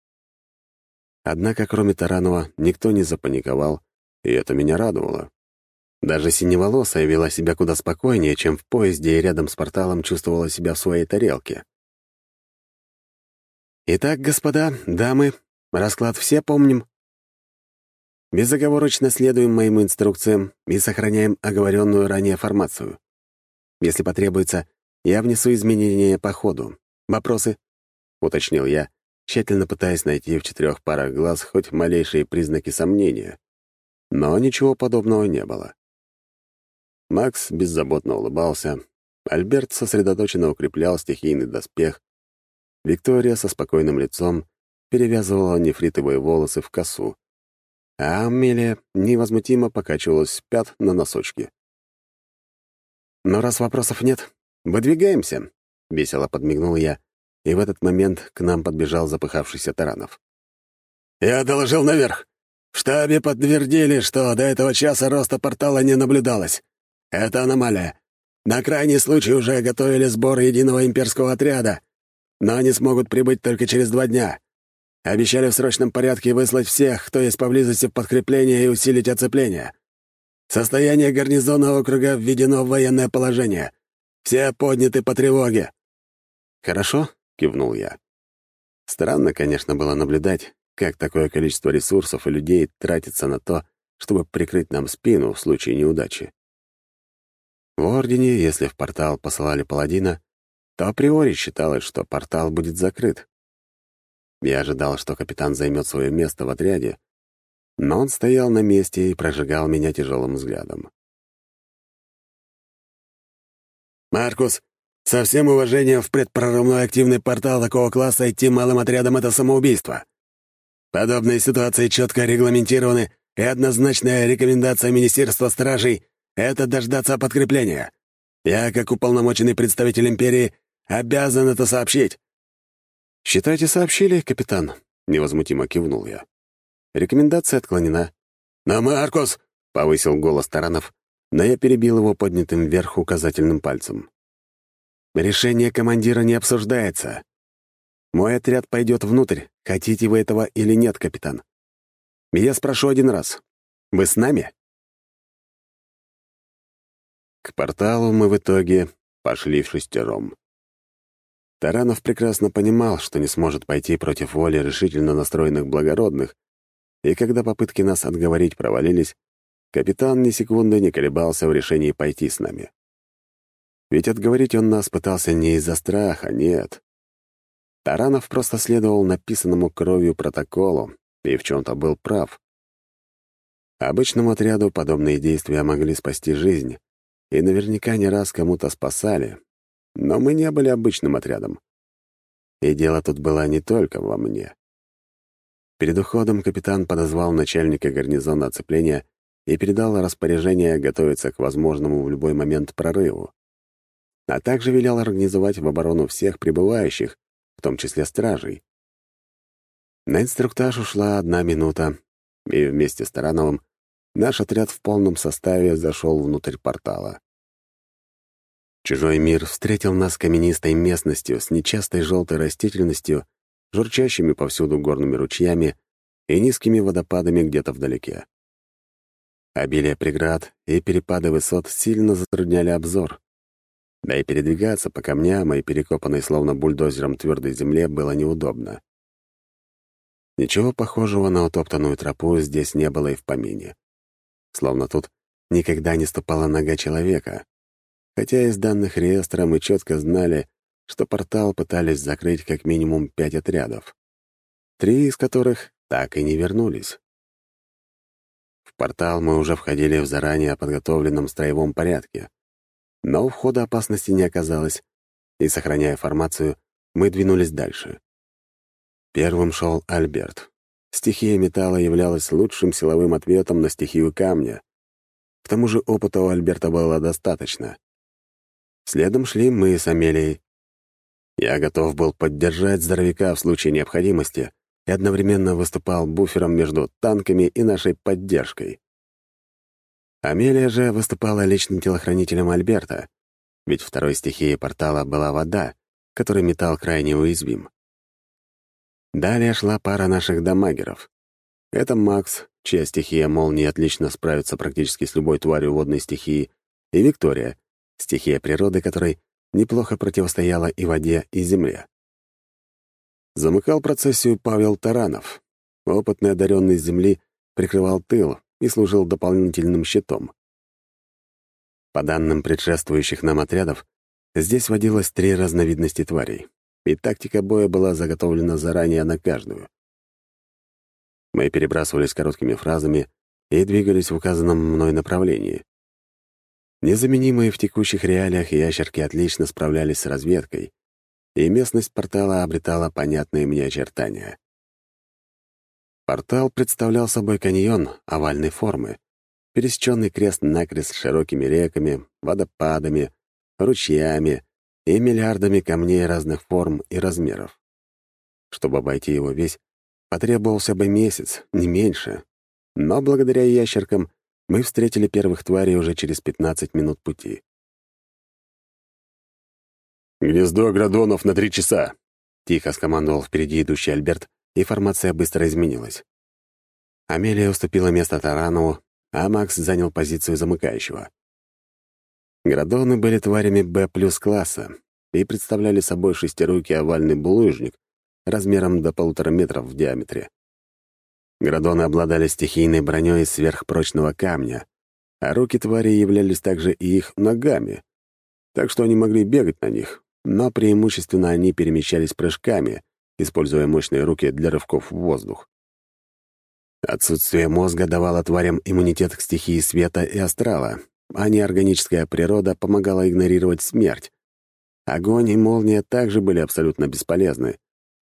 Однако, кроме Таранова, никто не запаниковал, и это меня радовало. Даже синеволосая вела себя куда спокойнее, чем в поезде и рядом с порталом чувствовала себя в своей тарелке. «Итак, господа, дамы, расклад все помним?» Безоговорочно следуем моим инструкциям и сохраняем оговоренную ранее формацию. Если потребуется, я внесу изменения по ходу. Вопросы?» — уточнил я, тщательно пытаясь найти в четырех парах глаз хоть малейшие признаки сомнения. Но ничего подобного не было. Макс беззаботно улыбался, Альберт сосредоточенно укреплял стихийный доспех, Виктория со спокойным лицом перевязывала нефритовые волосы в косу, а Амелия невозмутимо покачивалась пят на носочки. «Но раз вопросов нет, выдвигаемся», — весело подмигнул я, и в этот момент к нам подбежал запыхавшийся Таранов. «Я доложил наверх. В штабе подтвердили, что до этого часа роста портала не наблюдалось. Это аномалия. На крайний случай уже готовили сбор единого имперского отряда, но они смогут прибыть только через два дня. Обещали в срочном порядке выслать всех, кто есть поблизости в подкрепление и усилить оцепление. Состояние гарнизона округа введено в военное положение. Все подняты по тревоге». «Хорошо», — кивнул я. Странно, конечно, было наблюдать, как такое количество ресурсов и людей тратится на то, чтобы прикрыть нам спину в случае неудачи. В Ордене, если в портал посылали паладина, то априори считалось, что портал будет закрыт. Я ожидал, что капитан займет свое место в отряде, но он стоял на месте и прожигал меня тяжелым взглядом. «Маркус, со всем уважением в предпрорывной активный портал такого класса идти малым отрядом — это самоубийство. Подобные ситуации четко регламентированы, и однозначная рекомендация Министерства Стражей — это дождаться подкрепления. Я, как уполномоченный представитель Империи, обязан это сообщить». «Считайте, сообщили, капитан», — невозмутимо кивнул я. Рекомендация отклонена. «Но, Маркус!» — повысил голос Таранов, но я перебил его поднятым вверх указательным пальцем. «Решение командира не обсуждается. Мой отряд пойдет внутрь, хотите вы этого или нет, капитан. Я спрошу один раз. Вы с нами?» К порталу мы в итоге пошли в шестером. Таранов прекрасно понимал, что не сможет пойти против воли решительно настроенных благородных, и когда попытки нас отговорить провалились, капитан ни секунды не колебался в решении пойти с нами. Ведь отговорить он нас пытался не из-за страха, нет. Таранов просто следовал написанному кровью протоколу и в чем-то был прав. Обычному отряду подобные действия могли спасти жизнь, и наверняка не раз кому-то спасали, но мы не были обычным отрядом. И дело тут было не только во мне. Перед уходом капитан подозвал начальника гарнизона оцепления и передал распоряжение готовиться к возможному в любой момент прорыву. А также велел организовать в оборону всех прибывающих, в том числе стражей. На инструктаж ушла одна минута, и вместе с Тарановым наш отряд в полном составе зашел внутрь портала. Чужой мир встретил нас каменистой местностью с нечастой желтой растительностью, журчащими повсюду горными ручьями и низкими водопадами где-то вдалеке. Обилие преград и перепады высот сильно затрудняли обзор. Да и передвигаться по камням и перекопанной словно бульдозером твердой земле было неудобно. Ничего похожего на утоптанную тропу здесь не было и в помине. Словно тут никогда не ступала нога человека. Хотя из данных реестра мы четко знали, что портал пытались закрыть как минимум пять отрядов, три из которых так и не вернулись. В портал мы уже входили в заранее подготовленном строевом порядке. Но у входа опасности не оказалось, и, сохраняя формацию, мы двинулись дальше. Первым шел Альберт. Стихия металла являлась лучшим силовым ответом на стихию камня. К тому же опыта у Альберта было достаточно. Следом шли мы с Амелией. Я готов был поддержать здоровяка в случае необходимости, и одновременно выступал буфером между танками и нашей поддержкой. Амелия же выступала личным телохранителем Альберта, ведь второй стихией портала была вода, которой металл крайне уязвим. Далее шла пара наших дамагеров. Это Макс, чья стихия молнии отлично справится практически с любой тварью водной стихии, и Виктория, стихия природы которой неплохо противостояла и воде, и земле. Замыкал процессию Павел Таранов. Опытный одаренный земли прикрывал тыл и служил дополнительным щитом. По данным предшествующих нам отрядов, здесь водилось три разновидности тварей, и тактика боя была заготовлена заранее на каждую. Мы перебрасывались короткими фразами и двигались в указанном мной направлении. Незаменимые в текущих реалиях ящерки отлично справлялись с разведкой, и местность портала обретала понятные мне очертания. Портал представлял собой каньон овальной формы, пересеченный крест-накрест широкими реками, водопадами, ручьями и миллиардами камней разных форм и размеров. Чтобы обойти его весь, потребовался бы месяц, не меньше. Но благодаря ящеркам мы встретили первых тварей уже через 15 минут пути. «Гнездо Градонов на три часа!» — тихо скомандовал впереди идущий Альберт, и формация быстро изменилась. Амелия уступила место Таранову, а Макс занял позицию замыкающего. Градоны были тварями Б плюс класса и представляли собой шестирукий овальный булыжник размером до полутора метров в диаметре. Градоны обладали стихийной броней из сверхпрочного камня, а руки твари являлись также и их ногами, так что они могли бегать на них, но преимущественно они перемещались прыжками, используя мощные руки для рывков в воздух. Отсутствие мозга давало тварям иммунитет к стихии света и астрала, а неорганическая природа помогала игнорировать смерть. Огонь и молния также были абсолютно бесполезны,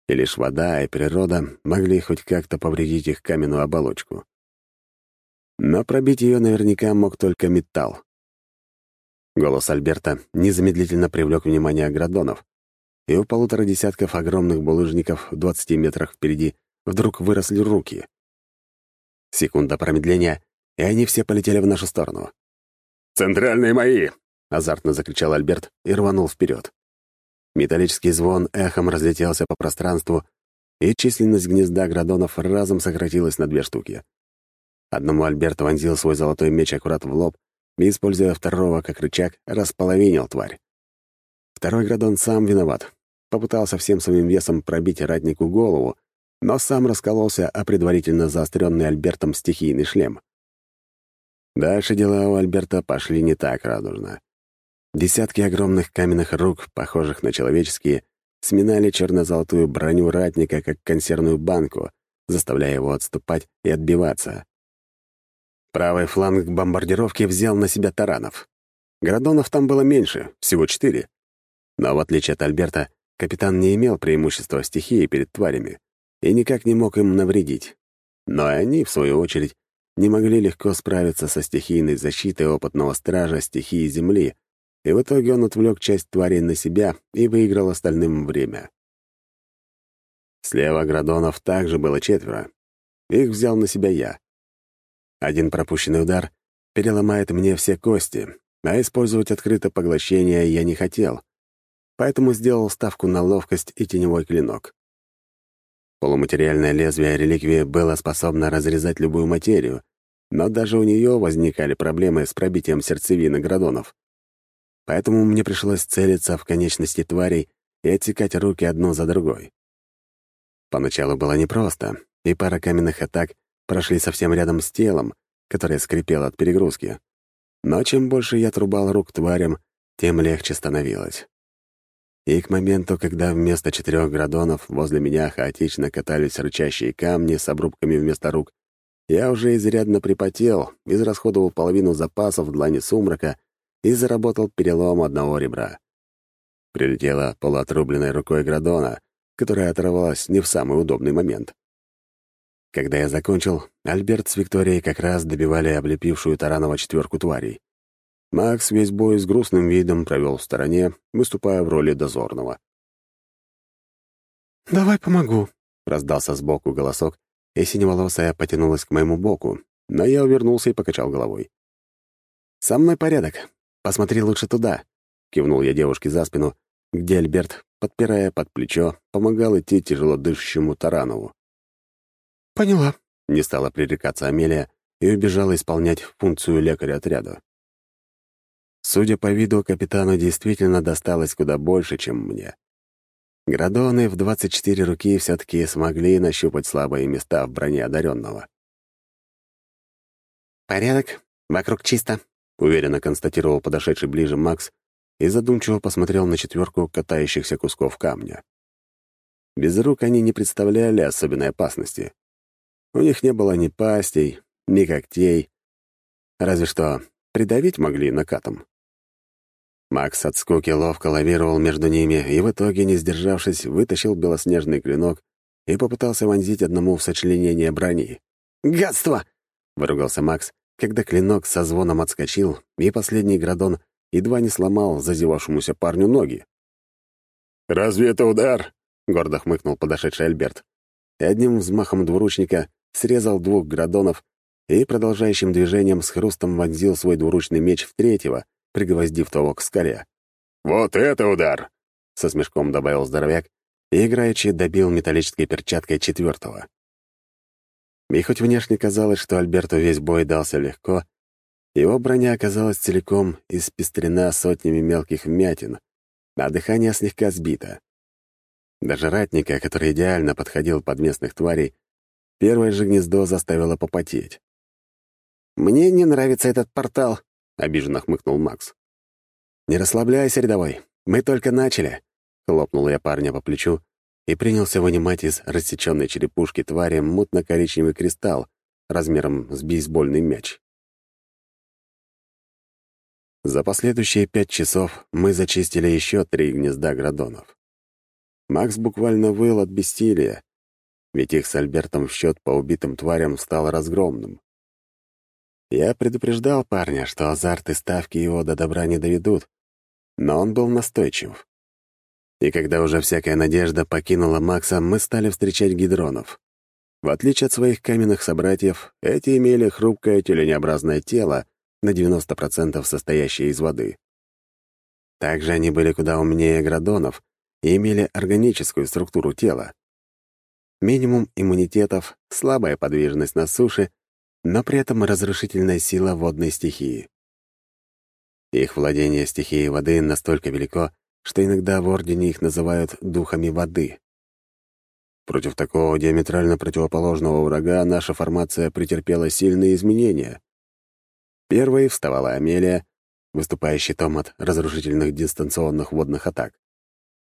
и лишь вода и природа могли хоть как-то повредить их каменную оболочку. Но пробить ее наверняка мог только металл. Голос Альберта незамедлительно привлек внимание градонов, и у полутора десятков огромных булыжников в двадцати метрах впереди вдруг выросли руки. Секунда промедления, и они все полетели в нашу сторону. «Центральные мои!» — азартно закричал Альберт и рванул вперед. Металлический звон эхом разлетелся по пространству, и численность гнезда градонов разом сократилась на две штуки. Одному Альберт вонзил свой золотой меч аккурат в лоб, и, используя второго как рычаг, располовинил тварь. Второй градон сам виноват. Попытался всем своим весом пробить ратнику голову, но сам раскололся о предварительно заостренный Альбертом стихийный шлем. Дальше дела у Альберта пошли не так радужно. Десятки огромных каменных рук, похожих на человеческие, сминали черно-золотую броню ратника, как консервную банку, заставляя его отступать и отбиваться. Правый фланг бомбардировки взял на себя таранов. Градонов там было меньше, всего четыре. Но в отличие от Альберта, капитан не имел преимущества стихии перед тварями и никак не мог им навредить. Но они, в свою очередь, не могли легко справиться со стихийной защитой опытного стража стихии Земли, и в итоге он отвлек часть тварей на себя и выиграл остальным время. Слева Градонов также было четверо. Их взял на себя я. Один пропущенный удар переломает мне все кости, а использовать открытое поглощение я не хотел, поэтому сделал ставку на ловкость и теневой клинок. Полуматериальное лезвие реликвии было способно разрезать любую материю, но даже у нее возникали проблемы с пробитием сердцевины градонов. Поэтому мне пришлось целиться в конечности тварей и отсекать руки одну за другой. Поначалу было непросто, и пара каменных атак прошли совсем рядом с телом, которое скрипело от перегрузки. Но чем больше я трубал рук тварям, тем легче становилось. И к моменту, когда вместо четырех градонов возле меня хаотично катались рычащие камни с обрубками вместо рук, я уже изрядно припотел, израсходовал половину запасов в длани сумрака и заработал перелом одного ребра. Прилетела полуотрубленной рукой Градона, которая оторвалась не в самый удобный момент. Когда я закончил, Альберт с Викторией как раз добивали облепившую Таранова четверку тварей. Макс весь бой с грустным видом провел в стороне, выступая в роли дозорного. «Давай помогу», — раздался сбоку голосок, и синеволосая потянулась к моему боку, но я увернулся и покачал головой. «Со мной порядок. Посмотри лучше туда», — кивнул я девушке за спину, где Альберт, подпирая под плечо, помогал идти тяжело дышащему Таранову. «Поняла», — не стала пререкаться Амелия и убежала исполнять функцию лекаря отряда. Судя по виду, капитану действительно досталось куда больше, чем мне. Градоны в 24 руки все-таки смогли нащупать слабые места в броне одаренного. «Порядок, вокруг чисто», — уверенно констатировал подошедший ближе Макс и задумчиво посмотрел на четверку катающихся кусков камня. Без рук они не представляли особенной опасности. У них не было ни пастей, ни когтей, разве что придавить могли накатом. Макс от скуки ловко лавировал между ними и в итоге, не сдержавшись, вытащил белоснежный клинок и попытался вонзить одному в сочленение брони. «Гадство!» — выругался Макс, когда клинок со звоном отскочил, и последний градон едва не сломал зазевавшемуся парню ноги. «Разве это удар?» — гордо хмыкнул подошедший Альберт. И одним взмахом двуручника срезал двух градонов и продолжающим движением с хрустом вонзил свой двуручный меч в третьего, пригвоздив того к скале. «Вот это удар!» — со смешком добавил здоровяк и играючи добил металлической перчаткой четвертого. И хоть внешне казалось, что Альберту весь бой дался легко, его броня оказалась целиком испестрена сотнями мелких вмятин, а дыхание слегка сбито. Даже ратника, который идеально подходил под местных тварей, первое же гнездо заставило попотеть. «Мне не нравится этот портал», — обиженно хмыкнул Макс. «Не расслабляйся, рядовой, мы только начали», — хлопнул я парня по плечу и принялся вынимать из рассеченной черепушки твари мутно-коричневый кристалл размером с бейсбольный мяч. За последующие пять часов мы зачистили еще три гнезда градонов. Макс буквально выл от бессилия, ведь их с Альбертом счет по убитым тварям стал разгромным. Я предупреждал парня, что азарт и ставки его до добра не доведут, но он был настойчив. И когда уже всякая надежда покинула Макса, мы стали встречать гидронов. В отличие от своих каменных собратьев, эти имели хрупкое тюленеобразное тело, на 90% состоящее из воды. Также они были куда умнее градонов и имели органическую структуру тела. Минимум иммунитетов, слабая подвижность на суше — но при этом разрушительная сила водной стихии. Их владение стихией воды настолько велико, что иногда в Ордене их называют «духами воды». Против такого диаметрально противоположного врага наша формация претерпела сильные изменения. Первой вставала Амелия, выступающий том от разрушительных дистанционных водных атак.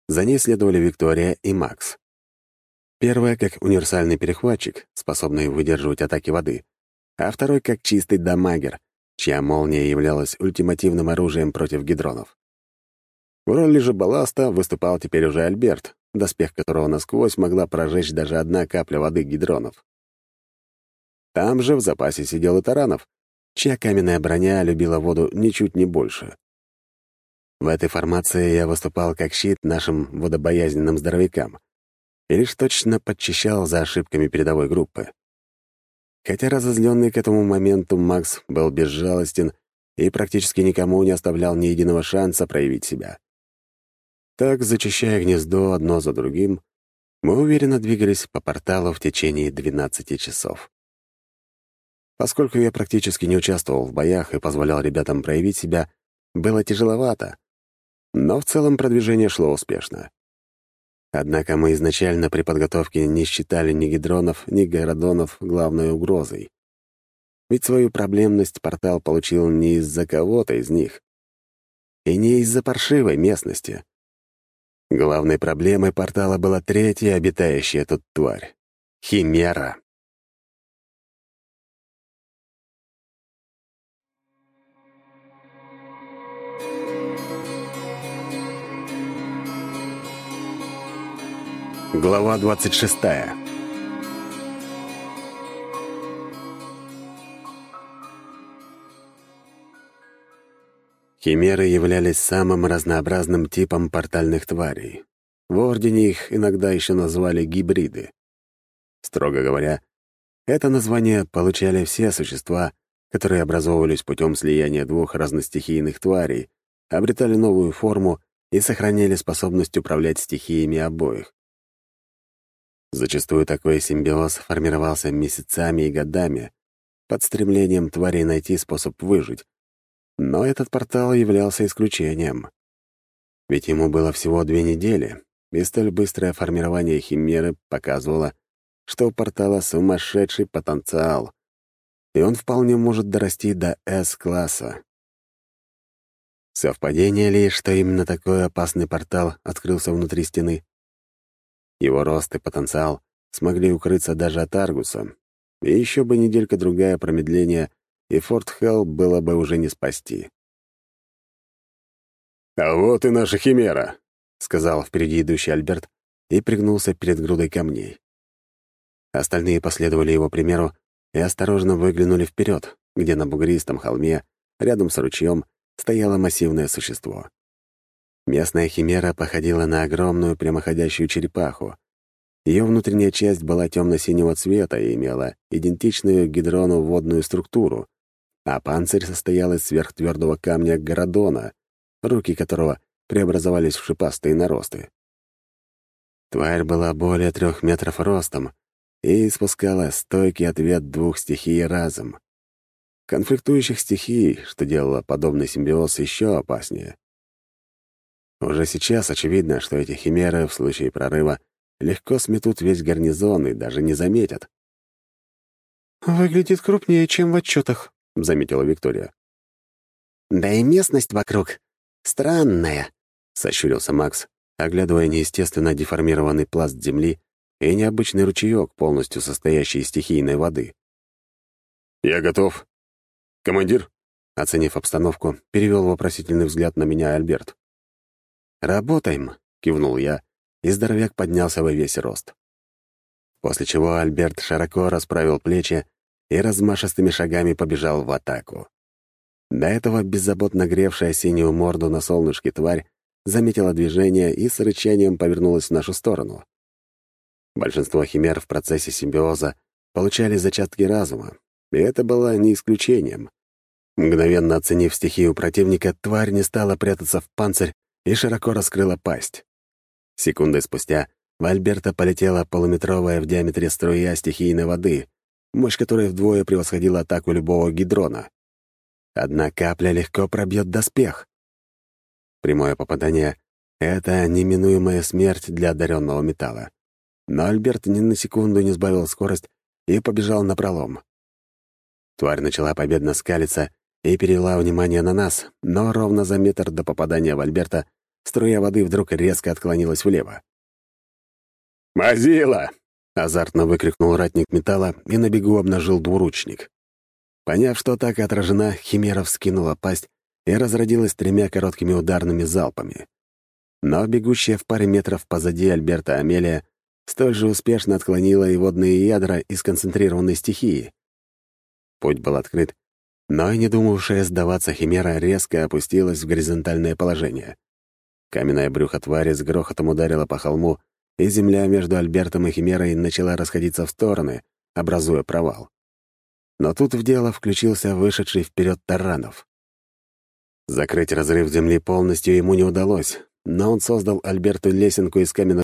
За ней следовали Виктория и Макс. Первая как универсальный перехватчик, способный выдерживать атаки воды, а второй как чистый дамагер, чья молния являлась ультимативным оружием против гидронов. В роли же балласта выступал теперь уже Альберт, доспех которого насквозь могла прожечь даже одна капля воды гидронов. Там же в запасе сидел и Таранов, чья каменная броня любила воду ничуть не больше. В этой формации я выступал как щит нашим водобоязненным здоровякам. и лишь точно подчищал за ошибками передовой группы. Хотя разозленный к этому моменту Макс был безжалостен и практически никому не оставлял ни единого шанса проявить себя. Так, зачищая гнездо одно за другим, мы уверенно двигались по порталу в течение 12 часов. Поскольку я практически не участвовал в боях и позволял ребятам проявить себя, было тяжеловато, но в целом продвижение шло успешно. Однако мы изначально при подготовке не считали ни гидронов, ни городонов главной угрозой. Ведь свою проблемность портал получил не из-за кого-то из них. И не из-за паршивой местности. Главной проблемой портала была третья обитающая тут тварь — Химера. Глава 26 Химеры являлись самым разнообразным типом портальных тварей. В Ордене их иногда еще называли гибриды. Строго говоря, это название получали все существа, которые образовывались путем слияния двух разностихийных тварей, обретали новую форму и сохраняли способность управлять стихиями обоих. Зачастую такой симбиоз формировался месяцами и годами, под стремлением тварей найти способ выжить. Но этот портал являлся исключением. Ведь ему было всего две недели, и столь быстрое формирование химеры показывало, что у портала сумасшедший потенциал, и он вполне может дорасти до С-класса. Совпадение ли, что именно такой опасный портал открылся внутри стены? Его рост и потенциал смогли укрыться даже от Аргуса. И еще бы неделька-другая промедления, и Форт Хелл было бы уже не спасти. «А вот и наша химера», — сказал впереди идущий Альберт и пригнулся перед грудой камней. Остальные последовали его примеру и осторожно выглянули вперед, где на бугристом холме, рядом с ручьем, стояло массивное существо. Местная химера походила на огромную прямоходящую черепаху. Ее внутренняя часть была темно-синего цвета и имела идентичную гидрону водную структуру, а панцирь состоял из сверхтвердого камня городона, руки которого преобразовались в шипастые наросты. Тварь была более трех метров ростом и испускала стойкий ответ двух стихий разом. Конфликтующих стихий, что делало подобный симбиоз еще опаснее. Уже сейчас очевидно, что эти химеры в случае прорыва легко сметут весь гарнизон и даже не заметят. «Выглядит крупнее, чем в отчетах», — заметила Виктория. «Да и местность вокруг странная», — сощурился Макс, оглядывая неестественно деформированный пласт земли и необычный ручеек, полностью состоящий из стихийной воды. «Я готов. Командир?» Оценив обстановку, перевел вопросительный взгляд на меня Альберт. «Работаем», — кивнул я, и здоровяк поднялся во весь рост. После чего Альберт широко расправил плечи и размашистыми шагами побежал в атаку. До этого беззаботно гревшая синюю морду на солнышке тварь заметила движение и с рычанием повернулась в нашу сторону. Большинство химер в процессе симбиоза получали зачатки разума, и это было не исключением. Мгновенно оценив стихию противника, тварь не стала прятаться в панцирь и широко раскрыла пасть. Секунды спустя в Альберта полетела полуметровая в диаметре струя стихийной воды, мощь которой вдвое превосходила атаку любого гидрона. Одна капля легко пробьет доспех. Прямое попадание — это неминуемая смерть для одаренного металла. Но Альберт ни на секунду не сбавил скорость и побежал на пролом. Тварь начала победно скалиться и перевела внимание на нас, но ровно за метр до попадания в Альберта струя воды вдруг резко отклонилась влево. «Мазила!» — азартно выкрикнул ратник металла и на бегу обнажил двуручник. Поняв, что атака отражена, Химера вскинула пасть и разродилась тремя короткими ударными залпами. Но бегущая в паре метров позади Альберта Амелия столь же успешно отклонила и водные ядра из концентрированной стихии. Путь был открыт, но и не думавшая сдаваться Химера резко опустилась в горизонтальное положение. Каменное брюхо твари с грохотом ударило по холму и земля между Альбертом и Химерой начала расходиться в стороны, образуя провал. Но тут в дело включился вышедший вперед Таранов. Закрыть разрыв земли полностью ему не удалось, но он создал Альберту лесенку из каменного